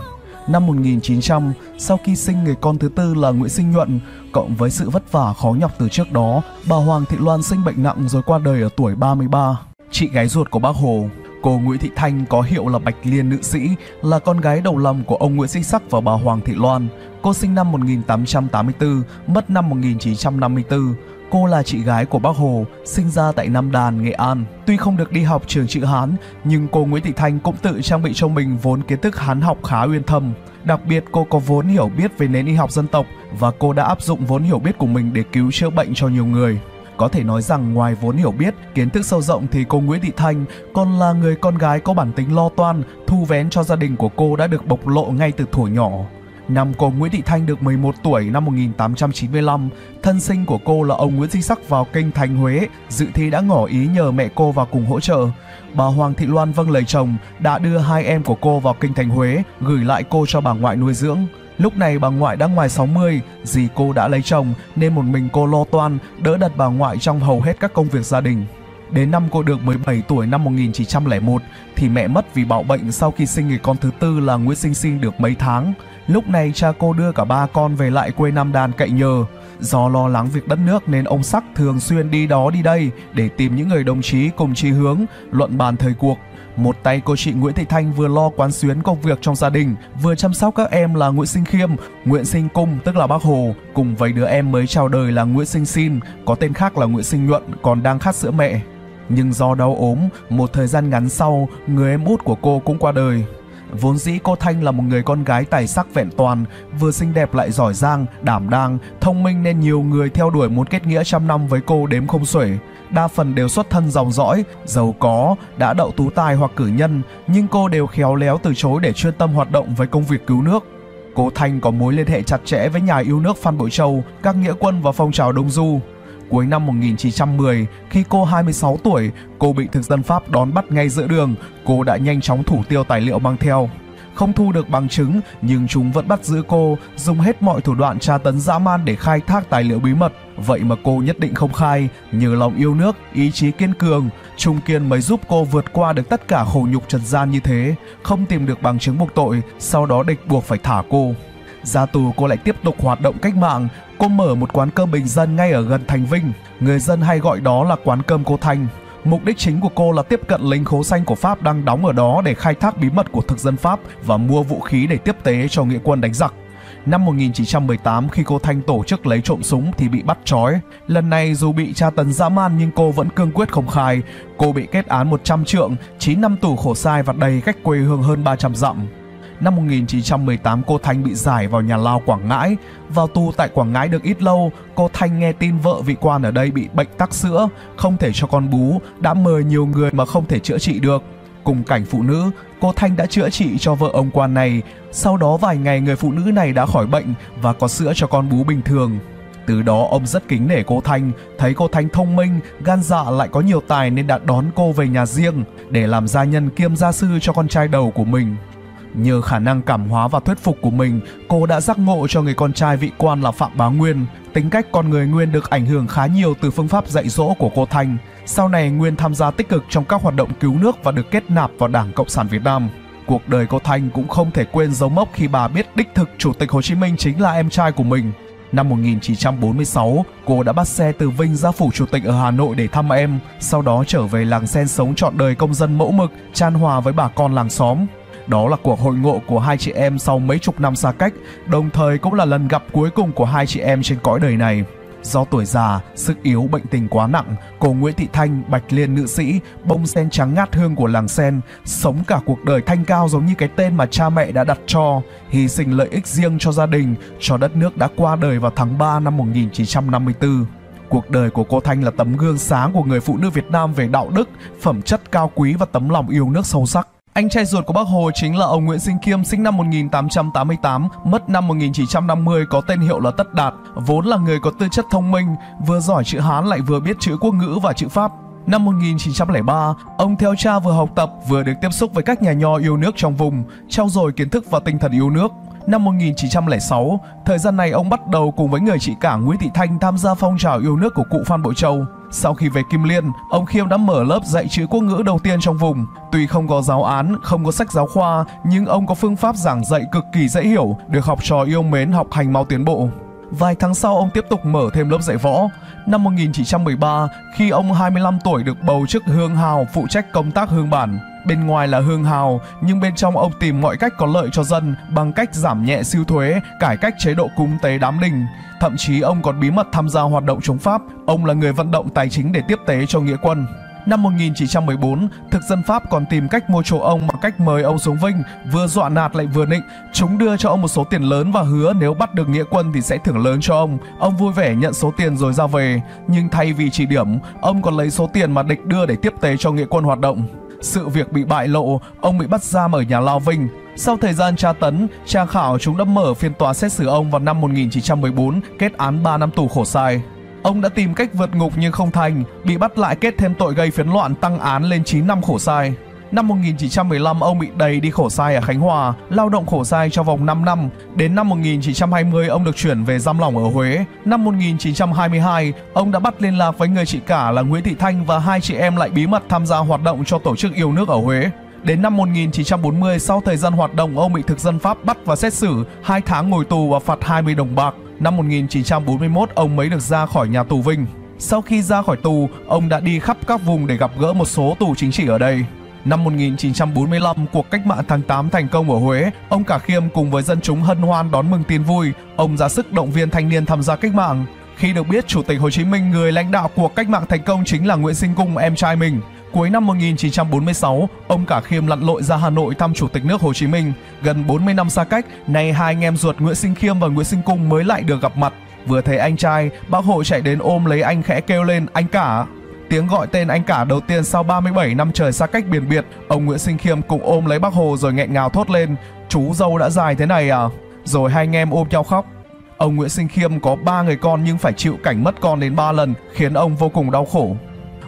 A: Năm 1900, sau khi sinh người con thứ tư là Nguyễn Sinh Nhuận, cộng với sự vất vả khó nhọc từ trước đó, bà Hoàng Thị Loan sinh bệnh nặng rồi qua đời ở tuổi 33. Chị gái ruột của bác Hồ, Cô Nguyễn Thị Thanh có hiệu là Bạch Liên nữ sĩ, là con gái đầu lòng của ông Nguyễn Sinh Sắc và bà Hoàng Thị Loan. Cô sinh năm 1884, mất năm 1954. Cô là chị gái của bác Hồ, sinh ra tại Nam Đàn, Nghệ An. Tuy không được đi học trường chữ Hán, nhưng cô Nguyễn Thị Thanh cũng tự trang bị cho mình vốn kiến thức Hán học khá uyên thâm. Đặc biệt cô có vốn hiểu biết về nền y học dân tộc và cô đã áp dụng vốn hiểu biết của mình để cứu chữa bệnh cho nhiều người. Có thể nói rằng ngoài vốn hiểu biết, kiến thức sâu rộng thì cô Nguyễn Thị Thanh còn là người con gái có bản tính lo toan, thu vén cho gia đình của cô đã được bộc lộ ngay từ thuở nhỏ. Năm cô Nguyễn Thị Thanh được 11 tuổi năm 1895, thân sinh của cô là ông Nguyễn Di Sắc vào kinh Thành Huế, dự thi đã ngỏ ý nhờ mẹ cô vào cùng hỗ trợ. Bà Hoàng Thị Loan vâng lời chồng đã đưa hai em của cô vào kinh Thành Huế, gửi lại cô cho bà ngoại nuôi dưỡng. Lúc này bà ngoại đã ngoài 60, dì cô đã lấy chồng nên một mình cô lo toan đỡ đặt bà ngoại trong hầu hết các công việc gia đình. Đến năm cô được 17 tuổi năm 1901 thì mẹ mất vì bạo bệnh sau khi sinh người con thứ tư là Nguyễn Sinh Sinh được mấy tháng. Lúc này cha cô đưa cả ba con về lại quê Nam Đàn cậy nhờ. Do lo lắng việc đất nước nên ông Sắc thường xuyên đi đó đi đây để tìm những người đồng chí cùng chí hướng, luận bàn thời cuộc một tay cô chị Nguyễn Thị Thanh vừa lo quán xuyến công việc trong gia đình, vừa chăm sóc các em là Nguyễn Sinh Khiêm, Nguyễn Sinh Cung tức là bác Hồ, cùng với đứa em mới chào đời là Nguyễn Sinh Xin, có tên khác là Nguyễn Sinh Nhuận còn đang khát sữa mẹ. Nhưng do đau ốm, một thời gian ngắn sau, người em út của cô cũng qua đời. Vốn dĩ cô Thanh là một người con gái tài sắc vẹn toàn, vừa xinh đẹp lại giỏi giang, đảm đang, thông minh nên nhiều người theo đuổi muốn kết nghĩa trăm năm với cô đếm không xuể. Đa phần đều xuất thân dòng dõi, giàu có, đã đậu tú tài hoặc cử nhân, nhưng cô đều khéo léo từ chối để chuyên tâm hoạt động với công việc cứu nước. Cô Thanh có mối liên hệ chặt chẽ với nhà yêu nước Phan Bội Châu, các nghĩa quân và phong trào Đông Du, Cuối năm 1910, khi cô 26 tuổi, cô bị thực dân Pháp đón bắt ngay giữa đường, cô đã nhanh chóng thủ tiêu tài liệu mang theo. Không thu được bằng chứng, nhưng chúng vẫn bắt giữ cô, dùng hết mọi thủ đoạn tra tấn dã man để khai thác tài liệu bí mật. Vậy mà cô nhất định không khai, nhờ lòng yêu nước, ý chí kiên cường, Trung Kiên mới giúp cô vượt qua được tất cả khổ nhục trần gian như thế, không tìm được bằng chứng buộc tội, sau đó địch buộc phải thả cô. Ra tù cô lại tiếp tục hoạt động cách mạng, cô mở một quán cơm bình dân ngay ở gần Thành Vinh. Người dân hay gọi đó là quán cơm cô Thanh. Mục đích chính của cô là tiếp cận lính khố xanh của Pháp đang đóng ở đó để khai thác bí mật của thực dân Pháp và mua vũ khí để tiếp tế cho nghĩa quân đánh giặc. Năm 1918 khi cô Thanh tổ chức lấy trộm súng thì bị bắt trói. Lần này dù bị tra tấn dã man nhưng cô vẫn cương quyết không khai. Cô bị kết án 100 trượng, 9 năm tù khổ sai và đầy cách quê hương hơn 300 dặm. Năm 1918 cô Thanh bị giải vào nhà lao Quảng Ngãi. Vào tù tại Quảng Ngãi được ít lâu, cô Thanh nghe tin vợ vị quan ở đây bị bệnh tắc sữa, không thể cho con bú, đã mời nhiều người mà không thể chữa trị được. Cùng cảnh phụ nữ, cô Thanh đã chữa trị cho vợ ông quan này. Sau đó vài ngày người phụ nữ này đã khỏi bệnh và có sữa cho con bú bình thường. Từ đó ông rất kính nể cô Thanh, thấy cô Thanh thông minh, gan dạ lại có nhiều tài nên đã đón cô về nhà riêng để làm gia nhân kiêm gia sư cho con trai đầu của mình. Nhờ khả năng cảm hóa và thuyết phục của mình, cô đã giác ngộ cho người con trai vị quan là Phạm Bá Nguyên. Tính cách con người Nguyên được ảnh hưởng khá nhiều từ phương pháp dạy dỗ của cô Thanh. Sau này Nguyên tham gia tích cực trong các hoạt động cứu nước và được kết nạp vào Đảng Cộng sản Việt Nam. Cuộc đời cô Thanh cũng không thể quên dấu mốc khi bà biết đích thực Chủ tịch Hồ Chí Minh chính là em trai của mình. Năm 1946, cô đã bắt xe từ Vinh ra phủ chủ tịch ở Hà Nội để thăm em, sau đó trở về làng sen sống trọn đời công dân mẫu mực, tràn hòa với bà con làng xóm. Đó là cuộc hội ngộ của hai chị em sau mấy chục năm xa cách, đồng thời cũng là lần gặp cuối cùng của hai chị em trên cõi đời này. Do tuổi già, sức yếu bệnh tình quá nặng, cô Nguyễn Thị Thanh, Bạch Liên nữ sĩ, bông sen trắng ngát hương của làng sen, sống cả cuộc đời thanh cao giống như cái tên mà cha mẹ đã đặt cho, hy sinh lợi ích riêng cho gia đình, cho đất nước đã qua đời vào tháng 3 năm 1954. Cuộc đời của cô Thanh là tấm gương sáng của người phụ nữ Việt Nam về đạo đức, phẩm chất cao quý và tấm lòng yêu nước sâu sắc. Anh trai ruột của bác Hồ chính là ông Nguyễn Sinh Kiêm sinh năm 1888, mất năm 1950 có tên hiệu là Tất Đạt, vốn là người có tư chất thông minh, vừa giỏi chữ Hán lại vừa biết chữ quốc ngữ và chữ Pháp. Năm 1903, ông theo cha vừa học tập vừa được tiếp xúc với các nhà nho yêu nước trong vùng, trau dồi kiến thức và tinh thần yêu nước. Năm 1906, thời gian này ông bắt đầu cùng với người chị cả Nguyễn Thị Thanh tham gia phong trào yêu nước của cụ Phan Bội Châu. Sau khi về Kim Liên, ông Khiêm đã mở lớp dạy chữ quốc ngữ đầu tiên trong vùng. Tuy không có giáo án, không có sách giáo khoa, nhưng ông có phương pháp giảng dạy cực kỳ dễ hiểu, được học trò yêu mến học hành mau tiến bộ. Vài tháng sau ông tiếp tục mở thêm lớp dạy võ. Năm 1913, khi ông 25 tuổi được bầu chức hương hào phụ trách công tác hương bản, Bên ngoài là hương hào, nhưng bên trong ông tìm mọi cách có lợi cho dân bằng cách giảm nhẹ siêu thuế, cải cách chế độ cúng tế đám đình. Thậm chí ông còn bí mật tham gia hoạt động chống Pháp, ông là người vận động tài chính để tiếp tế cho nghĩa quân. Năm 1914, thực dân Pháp còn tìm cách mua chỗ ông bằng cách mời ông xuống Vinh, vừa dọa nạt lại vừa nịnh. Chúng đưa cho ông một số tiền lớn và hứa nếu bắt được nghĩa quân thì sẽ thưởng lớn cho ông. Ông vui vẻ nhận số tiền rồi ra về. Nhưng thay vì chỉ điểm, ông còn lấy số tiền mà địch đưa để tiếp tế cho nghĩa quân hoạt động sự việc bị bại lộ, ông bị bắt giam ở nhà Lao Vinh. Sau thời gian tra tấn, tra khảo chúng đã mở phiên tòa xét xử ông vào năm 1914, kết án 3 năm tù khổ sai. Ông đã tìm cách vượt ngục nhưng không thành, bị bắt lại kết thêm tội gây phiến loạn tăng án lên 9 năm khổ sai. Năm 1915, ông bị đầy đi khổ sai ở Khánh Hòa, lao động khổ sai cho vòng 5 năm. Đến năm 1920, ông được chuyển về giam lỏng ở Huế. Năm 1922, ông đã bắt liên lạc với người chị cả là Nguyễn Thị Thanh và hai chị em lại bí mật tham gia hoạt động cho tổ chức yêu nước ở Huế. Đến năm 1940, sau thời gian hoạt động, ông bị thực dân Pháp bắt và xét xử, 2 tháng ngồi tù và phạt 20 đồng bạc. Năm 1941, ông mới được ra khỏi nhà tù Vinh. Sau khi ra khỏi tù, ông đã đi khắp các vùng để gặp gỡ một số tù chính trị ở đây. Năm 1945, cuộc cách mạng tháng 8 thành công ở Huế, ông Cả Khiêm cùng với dân chúng hân hoan đón mừng tin vui, ông ra sức động viên thanh niên tham gia cách mạng. Khi được biết Chủ tịch Hồ Chí Minh người lãnh đạo cuộc cách mạng thành công chính là Nguyễn Sinh Cung, em trai mình, Cuối năm 1946, ông Cả Khiêm lặn lội ra Hà Nội thăm Chủ tịch nước Hồ Chí Minh. Gần 40 năm xa cách, nay hai anh em ruột Nguyễn Sinh Khiêm và Nguyễn Sinh Cung mới lại được gặp mặt. Vừa thấy anh trai, bác Hồ chạy đến ôm lấy anh khẽ kêu lên anh cả. Tiếng gọi tên anh cả đầu tiên sau 37 năm trời xa cách biển biệt, ông Nguyễn Sinh Khiêm cùng ôm lấy bác Hồ rồi nghẹn ngào thốt lên, chú dâu đã dài thế này à? Rồi hai anh em ôm nhau khóc. Ông Nguyễn Sinh Khiêm có ba người con nhưng phải chịu cảnh mất con đến 3 lần, khiến ông vô cùng đau khổ.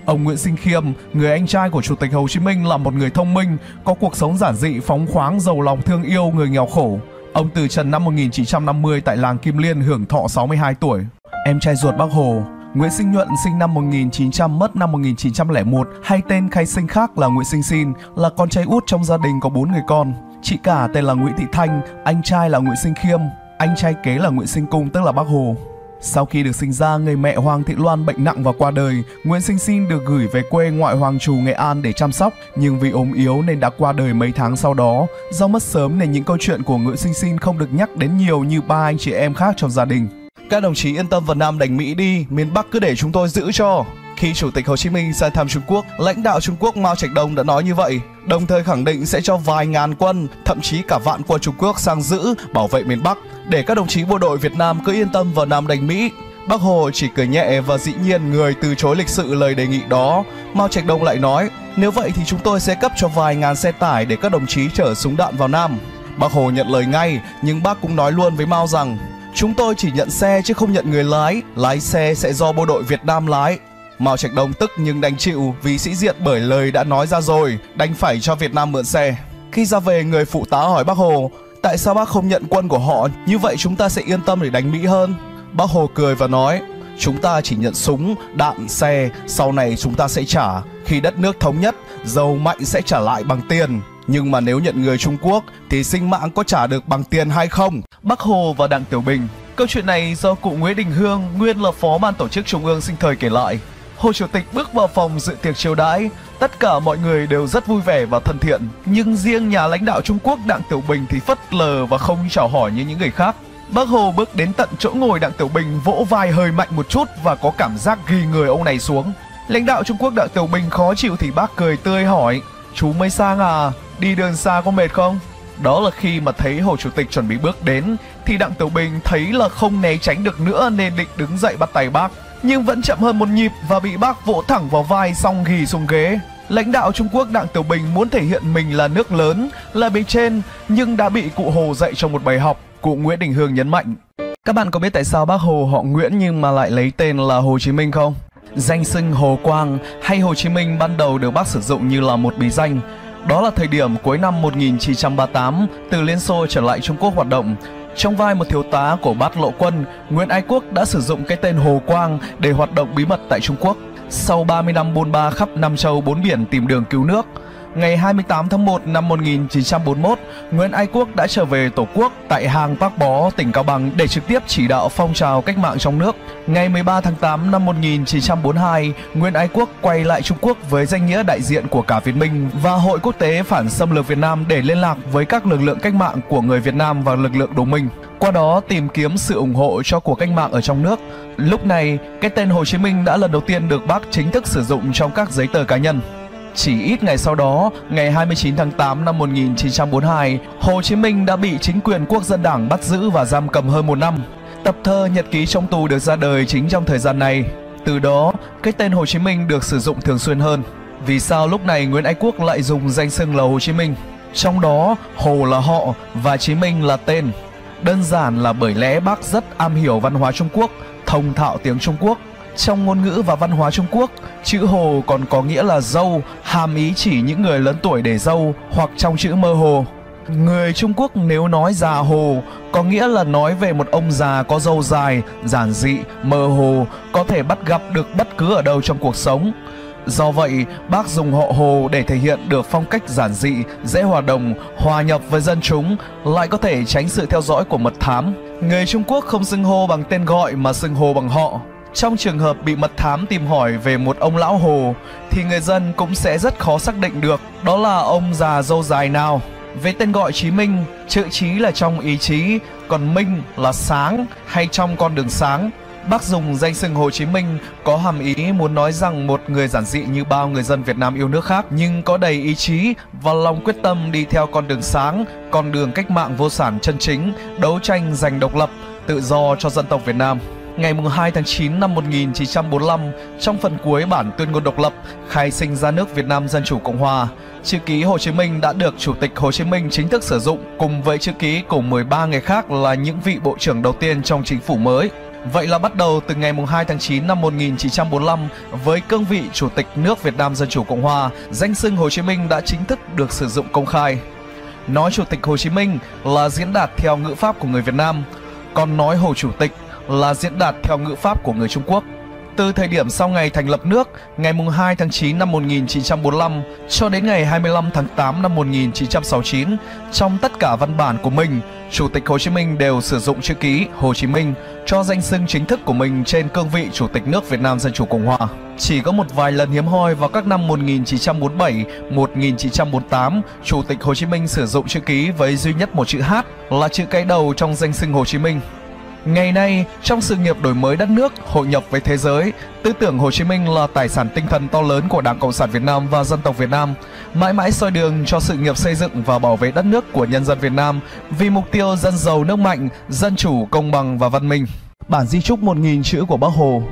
A: Ông Nguyễn Sinh Khiêm, người anh trai của Chủ tịch Hồ Chí Minh là một người thông minh, có cuộc sống giản dị, phóng khoáng, giàu lòng thương yêu người nghèo khổ. Ông từ trần năm 1950 tại làng Kim Liên hưởng thọ 62 tuổi. Em trai ruột bác Hồ, Nguyễn Sinh Nhuận sinh năm 1900 mất năm 1901 hay tên khai sinh khác là Nguyễn Sinh Xin là con trai út trong gia đình có 4 người con. Chị cả tên là Nguyễn Thị Thanh, anh trai là Nguyễn Sinh Khiêm, anh trai kế là Nguyễn Sinh Cung tức là bác Hồ. Sau khi được sinh ra, người mẹ Hoàng Thị Loan bệnh nặng và qua đời, Nguyễn Sinh Xin được gửi về quê ngoại Hoàng Trù Nghệ An để chăm sóc, nhưng vì ốm yếu nên đã qua đời mấy tháng sau đó. Do mất sớm nên những câu chuyện của Nguyễn Sinh Xin không được nhắc đến nhiều như ba anh chị em khác trong gia đình. Các đồng chí yên tâm Việt Nam đánh Mỹ đi, miền Bắc cứ để chúng tôi giữ cho. Khi Chủ tịch Hồ Chí Minh sang thăm Trung Quốc, lãnh đạo Trung Quốc Mao Trạch Đông đã nói như vậy, đồng thời khẳng định sẽ cho vài ngàn quân, thậm chí cả vạn quân Trung Quốc sang giữ, bảo vệ miền Bắc, để các đồng chí bộ đội Việt Nam cứ yên tâm vào Nam đánh Mỹ. Bác Hồ chỉ cười nhẹ và dĩ nhiên người từ chối lịch sự lời đề nghị đó. Mao Trạch Đông lại nói, nếu vậy thì chúng tôi sẽ cấp cho vài ngàn xe tải để các đồng chí chở súng đạn vào Nam. Bác Hồ nhận lời ngay, nhưng bác cũng nói luôn với Mao rằng Chúng tôi chỉ nhận xe chứ không nhận người lái, lái xe sẽ do bộ đội Việt Nam lái. Mao Trạch Đông tức nhưng đành chịu vì sĩ diện bởi lời đã nói ra rồi, đành phải cho Việt Nam mượn xe. Khi ra về người phụ tá hỏi bác Hồ, tại sao bác không nhận quân của họ, như vậy chúng ta sẽ yên tâm để đánh Mỹ hơn. Bác Hồ cười và nói, chúng ta chỉ nhận súng, đạn, xe, sau này chúng ta sẽ trả. Khi đất nước thống nhất, giàu mạnh sẽ trả lại bằng tiền. Nhưng mà nếu nhận người Trung Quốc thì sinh mạng có trả được bằng tiền hay không Bắc Hồ và Đặng Tiểu Bình. Câu chuyện này do cụ Nguyễn Đình Hương, nguyên là phó ban tổ chức Trung ương sinh thời kể lại. Hồ Chủ tịch bước vào phòng dự tiệc chiêu đãi, tất cả mọi người đều rất vui vẻ và thân thiện, nhưng riêng nhà lãnh đạo Trung Quốc Đặng Tiểu Bình thì phất lờ và không chào hỏi như những người khác. Bác Hồ bước đến tận chỗ ngồi Đặng Tiểu Bình vỗ vai hơi mạnh một chút và có cảm giác ghi người ông này xuống. Lãnh đạo Trung Quốc Đặng Tiểu Bình khó chịu thì bác cười tươi hỏi, chú mới sang à, đi đường xa có mệt không? Đó là khi mà thấy Hồ Chủ tịch chuẩn bị bước đến thì Đặng Tiểu Bình thấy là không né tránh được nữa nên định đứng dậy bắt tay bác. Nhưng vẫn chậm hơn một nhịp và bị bác vỗ thẳng vào vai xong ghì xuống ghế. Lãnh đạo Trung Quốc Đặng Tiểu Bình muốn thể hiện mình là nước lớn, là bề trên nhưng đã bị cụ Hồ dạy trong một bài học, cụ Nguyễn Đình Hương nhấn mạnh. Các bạn có biết tại sao bác Hồ họ Nguyễn nhưng mà lại lấy tên là Hồ Chí Minh không? Danh xưng Hồ Quang hay Hồ Chí Minh ban đầu được bác sử dụng như là một bí danh đó là thời điểm cuối năm 1938 từ Liên Xô trở lại Trung Quốc hoạt động. Trong vai một thiếu tá của bát lộ quân, Nguyễn Ái Quốc đã sử dụng cái tên Hồ Quang để hoạt động bí mật tại Trung Quốc. Sau 30 năm bôn ba khắp năm Châu bốn biển tìm đường cứu nước, ngày 28 tháng 1 năm 1941, Nguyễn Ái Quốc đã trở về Tổ quốc tại Hàng Bác Bó, tỉnh Cao Bằng để trực tiếp chỉ đạo phong trào cách mạng trong nước. Ngày 13 tháng 8 năm 1942, Nguyễn Ái Quốc quay lại Trung Quốc với danh nghĩa đại diện của cả Việt Minh và Hội Quốc tế Phản xâm lược Việt Nam để liên lạc với các lực lượng cách mạng của người Việt Nam và lực lượng đồng minh qua đó tìm kiếm sự ủng hộ cho cuộc cách mạng ở trong nước. Lúc này, cái tên Hồ Chí Minh đã lần đầu tiên được bác chính thức sử dụng trong các giấy tờ cá nhân. Chỉ ít ngày sau đó, ngày 29 tháng 8 năm 1942, Hồ Chí Minh đã bị chính quyền quốc dân đảng bắt giữ và giam cầm hơn một năm. Tập thơ Nhật ký trong tù được ra đời chính trong thời gian này. Từ đó, cái tên Hồ Chí Minh được sử dụng thường xuyên hơn. Vì sao lúc này Nguyễn Ái Quốc lại dùng danh xưng là Hồ Chí Minh? Trong đó, Hồ là họ và Chí Minh là tên. Đơn giản là bởi lẽ bác rất am hiểu văn hóa Trung Quốc, thông thạo tiếng Trung Quốc trong ngôn ngữ và văn hóa Trung Quốc, chữ hồ còn có nghĩa là dâu, hàm ý chỉ những người lớn tuổi để dâu hoặc trong chữ mơ hồ. Người Trung Quốc nếu nói già hồ có nghĩa là nói về một ông già có dâu dài, giản dị, mơ hồ, có thể bắt gặp được bất cứ ở đâu trong cuộc sống. Do vậy, bác dùng họ Hồ để thể hiện được phong cách giản dị, dễ hòa đồng, hòa nhập với dân chúng, lại có thể tránh sự theo dõi của mật thám. Người Trung Quốc không xưng hô bằng tên gọi mà xưng hô bằng họ. Trong trường hợp bị mật thám tìm hỏi về một ông lão hồ thì người dân cũng sẽ rất khó xác định được đó là ông già dâu dài nào. Về tên gọi Chí Minh, chữ Chí là trong ý chí, còn Minh là sáng hay trong con đường sáng. Bác dùng danh xưng Hồ Chí Minh có hàm ý muốn nói rằng một người giản dị như bao người dân Việt Nam yêu nước khác nhưng có đầy ý chí và lòng quyết tâm đi theo con đường sáng, con đường cách mạng vô sản chân chính, đấu tranh giành độc lập, tự do cho dân tộc Việt Nam ngày 2 tháng 9 năm 1945 trong phần cuối bản tuyên ngôn độc lập khai sinh ra nước Việt Nam Dân Chủ Cộng Hòa. Chữ ký Hồ Chí Minh đã được Chủ tịch Hồ Chí Minh chính thức sử dụng cùng với chữ ký của 13 người khác là những vị bộ trưởng đầu tiên trong chính phủ mới. Vậy là bắt đầu từ ngày 2 tháng 9 năm 1945 với cương vị Chủ tịch nước Việt Nam Dân Chủ Cộng Hòa, danh xưng Hồ Chí Minh đã chính thức được sử dụng công khai. Nói Chủ tịch Hồ Chí Minh là diễn đạt theo ngữ pháp của người Việt Nam, còn nói Hồ Chủ tịch là diễn đạt theo ngữ pháp của người Trung Quốc. Từ thời điểm sau ngày thành lập nước, ngày 2 tháng 9 năm 1945 cho đến ngày 25 tháng 8 năm 1969, trong tất cả văn bản của mình, Chủ tịch Hồ Chí Minh đều sử dụng chữ ký Hồ Chí Minh cho danh xưng chính thức của mình trên cương vị Chủ tịch nước Việt Nam Dân Chủ Cộng Hòa. Chỉ có một vài lần hiếm hoi vào các năm 1947, 1948, Chủ tịch Hồ Chí Minh sử dụng chữ ký với duy nhất một chữ H là chữ cái đầu trong danh xưng Hồ Chí Minh. Ngày nay, trong sự nghiệp đổi mới đất nước, hội nhập với thế giới, tư tưởng Hồ Chí Minh là tài sản tinh thần to lớn của Đảng Cộng sản Việt Nam và dân tộc Việt Nam, mãi mãi soi đường cho sự nghiệp xây dựng và bảo vệ đất nước của nhân dân Việt Nam vì mục tiêu dân giàu nước mạnh, dân chủ, công bằng và văn minh. Bản di trúc 1.000 chữ của Bác Hồ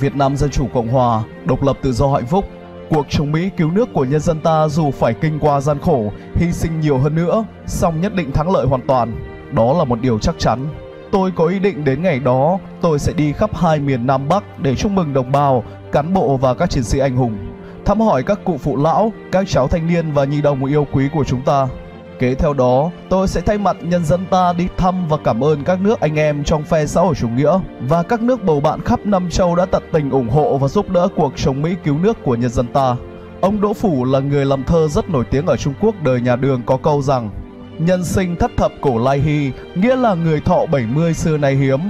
A: Việt Nam Dân Chủ Cộng Hòa, độc lập tự do hạnh phúc, cuộc chống Mỹ cứu nước của nhân dân ta dù phải kinh qua gian khổ, hy sinh nhiều hơn nữa, song nhất định thắng lợi hoàn toàn. Đó là một điều chắc chắn. Tôi có ý định đến ngày đó, tôi sẽ đi khắp hai miền Nam Bắc để chúc mừng đồng bào, cán bộ và các chiến sĩ anh hùng, thăm hỏi các cụ phụ lão, các cháu thanh niên và nhi đồng yêu quý của chúng ta. Kế theo đó, tôi sẽ thay mặt nhân dân ta đi thăm và cảm ơn các nước anh em trong phe xã hội chủ nghĩa và các nước bầu bạn khắp năm châu đã tận tình ủng hộ và giúp đỡ cuộc chống Mỹ cứu nước của nhân dân ta. Ông Đỗ Phủ là người làm thơ rất nổi tiếng ở Trung Quốc đời nhà Đường có câu rằng Nhân sinh thất thập cổ lai hy, nghĩa là người thọ 70 xưa nay hiếm.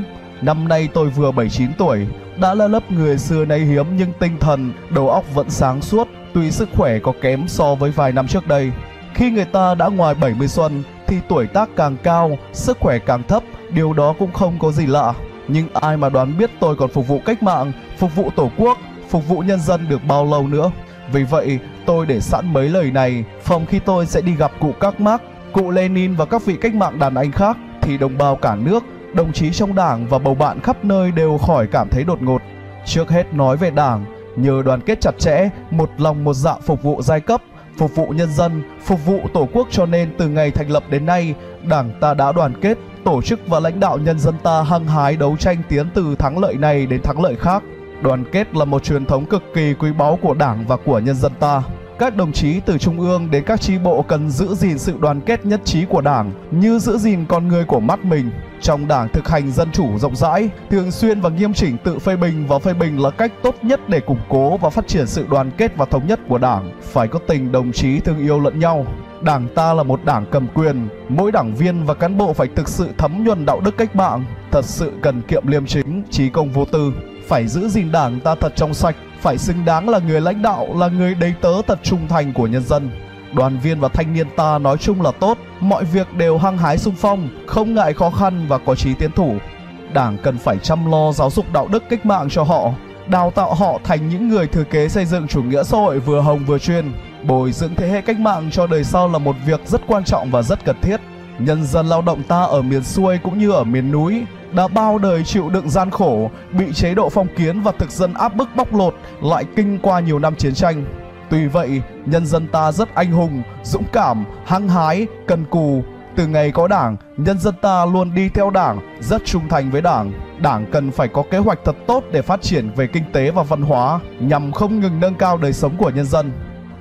A: Năm nay tôi vừa 79 tuổi, đã là lớp người xưa nay hiếm nhưng tinh thần, đầu óc vẫn sáng suốt, tuy sức khỏe có kém so với vài năm trước đây. Khi người ta đã ngoài 70 xuân thì tuổi tác càng cao, sức khỏe càng thấp, điều đó cũng không có gì lạ. Nhưng ai mà đoán biết tôi còn phục vụ cách mạng, phục vụ tổ quốc, phục vụ nhân dân được bao lâu nữa. Vì vậy, tôi để sẵn mấy lời này, phòng khi tôi sẽ đi gặp cụ các Mark cụ Lenin và các vị cách mạng đàn anh khác thì đồng bào cả nước, đồng chí trong đảng và bầu bạn khắp nơi đều khỏi cảm thấy đột ngột. Trước hết nói về đảng, nhờ đoàn kết chặt chẽ, một lòng một dạ phục vụ giai cấp, phục vụ nhân dân, phục vụ tổ quốc cho nên từ ngày thành lập đến nay, đảng ta đã đoàn kết, tổ chức và lãnh đạo nhân dân ta hăng hái đấu tranh tiến từ thắng lợi này đến thắng lợi khác. Đoàn kết là một truyền thống cực kỳ quý báu của đảng và của nhân dân ta các đồng chí từ trung ương đến các tri bộ cần giữ gìn sự đoàn kết nhất trí của Đảng như giữ gìn con người của mắt mình. Trong Đảng thực hành dân chủ rộng rãi, thường xuyên và nghiêm chỉnh tự phê bình và phê bình là cách tốt nhất để củng cố và phát triển sự đoàn kết và thống nhất của Đảng. Phải có tình đồng chí thương yêu lẫn nhau, Đảng ta là một đảng cầm quyền, mỗi đảng viên và cán bộ phải thực sự thấm nhuần đạo đức cách mạng, thật sự cần kiệm liêm chính, trí công vô tư, phải giữ gìn đảng ta thật trong sạch, phải xứng đáng là người lãnh đạo, là người đầy tớ thật trung thành của nhân dân. Đoàn viên và thanh niên ta nói chung là tốt, mọi việc đều hăng hái sung phong, không ngại khó khăn và có chí tiến thủ. Đảng cần phải chăm lo giáo dục đạo đức cách mạng cho họ, đào tạo họ thành những người thừa kế xây dựng chủ nghĩa xã hội vừa hồng vừa chuyên. Bồi dưỡng thế hệ cách mạng cho đời sau là một việc rất quan trọng và rất cần thiết. Nhân dân lao động ta ở miền xuôi cũng như ở miền núi đã bao đời chịu đựng gian khổ, bị chế độ phong kiến và thực dân áp bức bóc lột lại kinh qua nhiều năm chiến tranh. Tuy vậy, nhân dân ta rất anh hùng, dũng cảm, hăng hái, cần cù. Từ ngày có đảng, nhân dân ta luôn đi theo đảng, rất trung thành với đảng. Đảng cần phải có kế hoạch thật tốt để phát triển về kinh tế và văn hóa, nhằm không ngừng nâng cao đời sống của nhân dân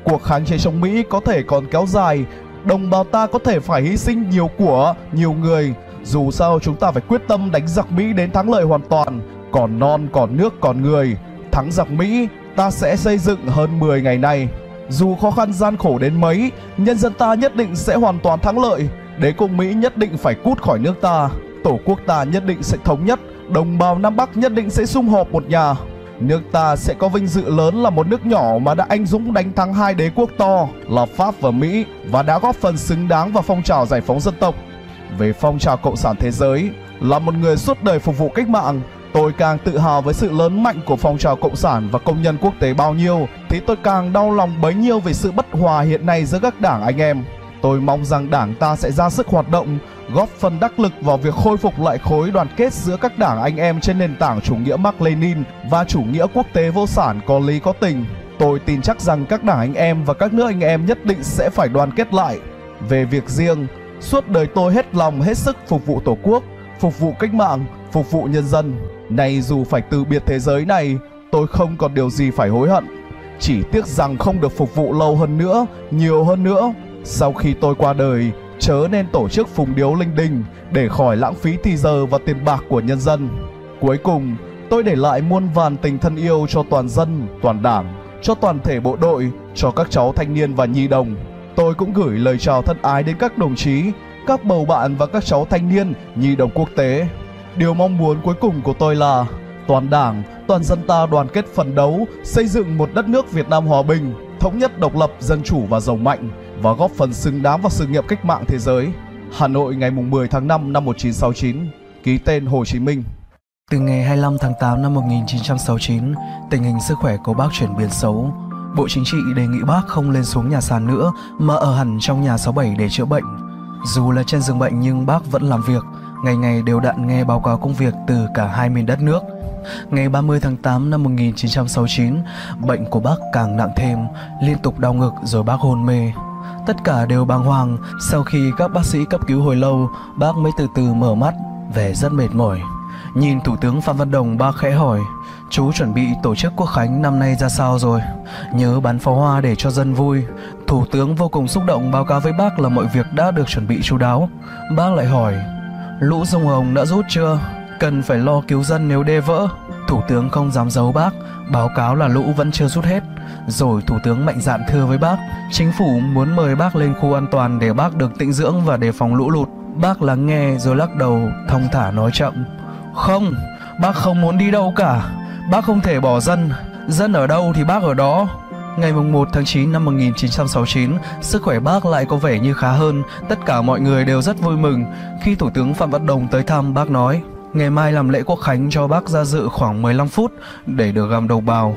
A: cuộc kháng chiến chống Mỹ có thể còn kéo dài đồng bào ta có thể phải hy sinh nhiều của, nhiều người. Dù sao chúng ta phải quyết tâm đánh giặc Mỹ đến thắng lợi hoàn toàn, còn non, còn nước, còn người. Thắng giặc Mỹ, ta sẽ xây dựng hơn 10 ngày này Dù khó khăn gian khổ đến mấy, nhân dân ta nhất định sẽ hoàn toàn thắng lợi. Đế quốc Mỹ nhất định phải cút khỏi nước ta. Tổ quốc ta nhất định sẽ thống nhất, đồng bào Nam Bắc nhất định sẽ sum họp một nhà, Nước ta sẽ có vinh dự lớn là một nước nhỏ mà đã anh dũng đánh thắng hai đế quốc to là Pháp và Mỹ và đã góp phần xứng đáng vào phong trào giải phóng dân tộc. Về phong trào Cộng sản thế giới, là một người suốt đời phục vụ cách mạng, tôi càng tự hào với sự lớn mạnh của phong trào Cộng sản và công nhân quốc tế bao nhiêu thì tôi càng đau lòng bấy nhiêu về sự bất hòa hiện nay giữa các đảng anh em. Tôi mong rằng đảng ta sẽ ra sức hoạt động, góp phần đắc lực vào việc khôi phục lại khối đoàn kết giữa các đảng anh em trên nền tảng chủ nghĩa Mark Lenin và chủ nghĩa quốc tế vô sản có lý có tình. Tôi tin chắc rằng các đảng anh em và các nước anh em nhất định sẽ phải đoàn kết lại. Về việc riêng, suốt đời tôi hết lòng hết sức phục vụ Tổ quốc, phục vụ cách mạng, phục vụ nhân dân. Nay dù phải từ biệt thế giới này, tôi không còn điều gì phải hối hận. Chỉ tiếc rằng không được phục vụ lâu hơn nữa, nhiều hơn nữa sau khi tôi qua đời, chớ nên tổ chức phùng điếu linh đình để khỏi lãng phí thì giờ và tiền bạc của nhân dân. Cuối cùng, tôi để lại muôn vàn tình thân yêu cho toàn dân, toàn đảng, cho toàn thể bộ đội, cho các cháu thanh niên và nhi đồng. Tôi cũng gửi lời chào thân ái đến các đồng chí, các bầu bạn và các cháu thanh niên, nhi đồng quốc tế. Điều mong muốn cuối cùng của tôi là toàn đảng, toàn dân ta đoàn kết phấn đấu, xây dựng một đất nước Việt Nam hòa bình, thống nhất độc lập, dân chủ và giàu mạnh và góp phần xứng đáng vào sự nghiệp cách mạng thế giới. Hà Nội ngày 10 tháng 5 năm 1969, ký tên Hồ Chí Minh. Từ ngày 25 tháng 8 năm 1969, tình hình sức khỏe của bác chuyển biến xấu. Bộ Chính trị đề nghị bác không lên xuống nhà sàn nữa mà ở hẳn trong nhà 67 để chữa bệnh. Dù là trên giường bệnh nhưng bác vẫn làm việc, ngày ngày đều đặn nghe báo cáo công việc từ cả hai miền đất nước. Ngày 30 tháng 8 năm 1969, bệnh của bác càng nặng thêm, liên tục đau ngực rồi bác hôn mê. Tất cả đều bàng hoàng, sau khi các bác sĩ cấp cứu hồi lâu, bác mới từ từ mở mắt, vẻ rất mệt mỏi. Nhìn Thủ tướng Phan Văn Đồng ba khẽ hỏi, chú chuẩn bị tổ chức quốc khánh năm nay ra sao rồi? Nhớ bắn pháo hoa để cho dân vui. Thủ tướng vô cùng xúc động báo cáo với bác là mọi việc đã được chuẩn bị chú đáo. Bác lại hỏi, lũ sông Hồng đã rút chưa? Cần phải lo cứu dân nếu đê vỡ. Thủ tướng không dám giấu bác, Báo cáo là lũ vẫn chưa rút hết, rồi Thủ tướng mạnh dạn thưa với bác, chính phủ muốn mời bác lên khu an toàn để bác được tĩnh dưỡng và đề phòng lũ lụt. Bác lắng nghe rồi lắc đầu, thông thả nói chậm. Không, bác không muốn đi đâu cả, bác không thể bỏ dân, dân ở đâu thì bác ở đó. Ngày 1 tháng 9 năm 1969, sức khỏe bác lại có vẻ như khá hơn, tất cả mọi người đều rất vui mừng. Khi Thủ tướng Phạm Văn Đồng tới thăm, bác nói Ngày mai làm lễ quốc khánh cho bác ra dự khoảng 15 phút để được gằm đầu bào.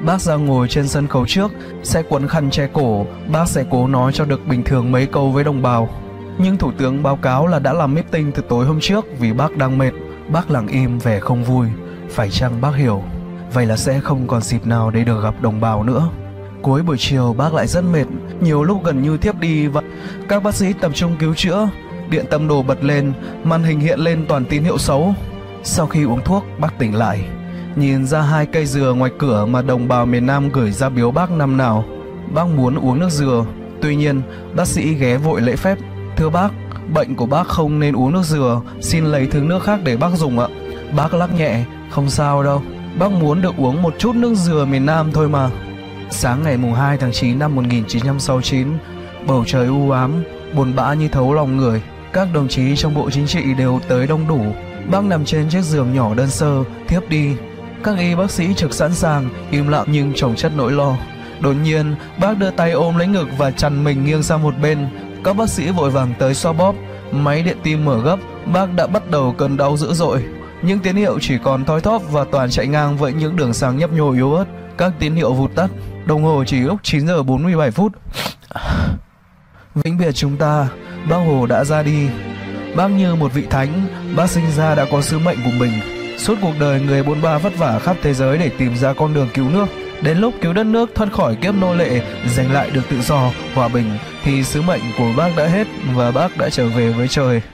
A: Bác ra ngồi trên sân khấu trước, sẽ quấn khăn che cổ, bác sẽ cố nói cho được bình thường mấy câu với đồng bào. Nhưng thủ tướng báo cáo là đã làm meeting từ tối hôm trước vì bác đang mệt, bác lặng im vẻ không vui, phải chăng bác hiểu? Vậy là sẽ không còn dịp nào để được gặp đồng bào nữa. Cuối buổi chiều bác lại rất mệt, nhiều lúc gần như thiếp đi và các bác sĩ tập trung cứu chữa, điện tâm đồ bật lên, màn hình hiện lên toàn tín hiệu xấu. Sau khi uống thuốc, bác tỉnh lại, nhìn ra hai cây dừa ngoài cửa mà đồng bào miền Nam gửi ra biếu bác năm nào. Bác muốn uống nước dừa, tuy nhiên bác sĩ ghé vội lễ phép. Thưa bác, bệnh của bác không nên uống nước dừa, xin lấy thứ nước khác để bác dùng ạ. Bác lắc nhẹ, không sao đâu, bác muốn được uống một chút nước dừa miền Nam thôi mà. Sáng ngày mùng 2 tháng 9 năm 1969, bầu trời u ám, buồn bã như thấu lòng người các đồng chí trong bộ chính trị đều tới đông đủ. Bác nằm trên chiếc giường nhỏ đơn sơ, thiếp đi. Các y bác sĩ trực sẵn sàng, im lặng nhưng chồng chất nỗi lo. Đột nhiên, bác đưa tay ôm lấy ngực và chằn mình nghiêng sang một bên. Các bác sĩ vội vàng tới xoa bóp, máy điện tim mở gấp, bác đã bắt đầu cơn đau dữ dội. Những tín hiệu chỉ còn thoi thóp và toàn chạy ngang với những đường sáng nhấp nhô yếu ớt. Các tín hiệu vụt tắt, đồng hồ chỉ lúc 9 giờ 47 phút. Vĩnh biệt chúng ta, bác Hồ đã ra đi. Bác như một vị thánh, bác sinh ra đã có sứ mệnh của mình. Suốt cuộc đời người bôn ba vất vả khắp thế giới để tìm ra con đường cứu nước. Đến lúc cứu đất nước thoát khỏi kiếp nô lệ, giành lại được tự do, hòa bình thì sứ mệnh của bác đã hết và bác đã trở về với trời.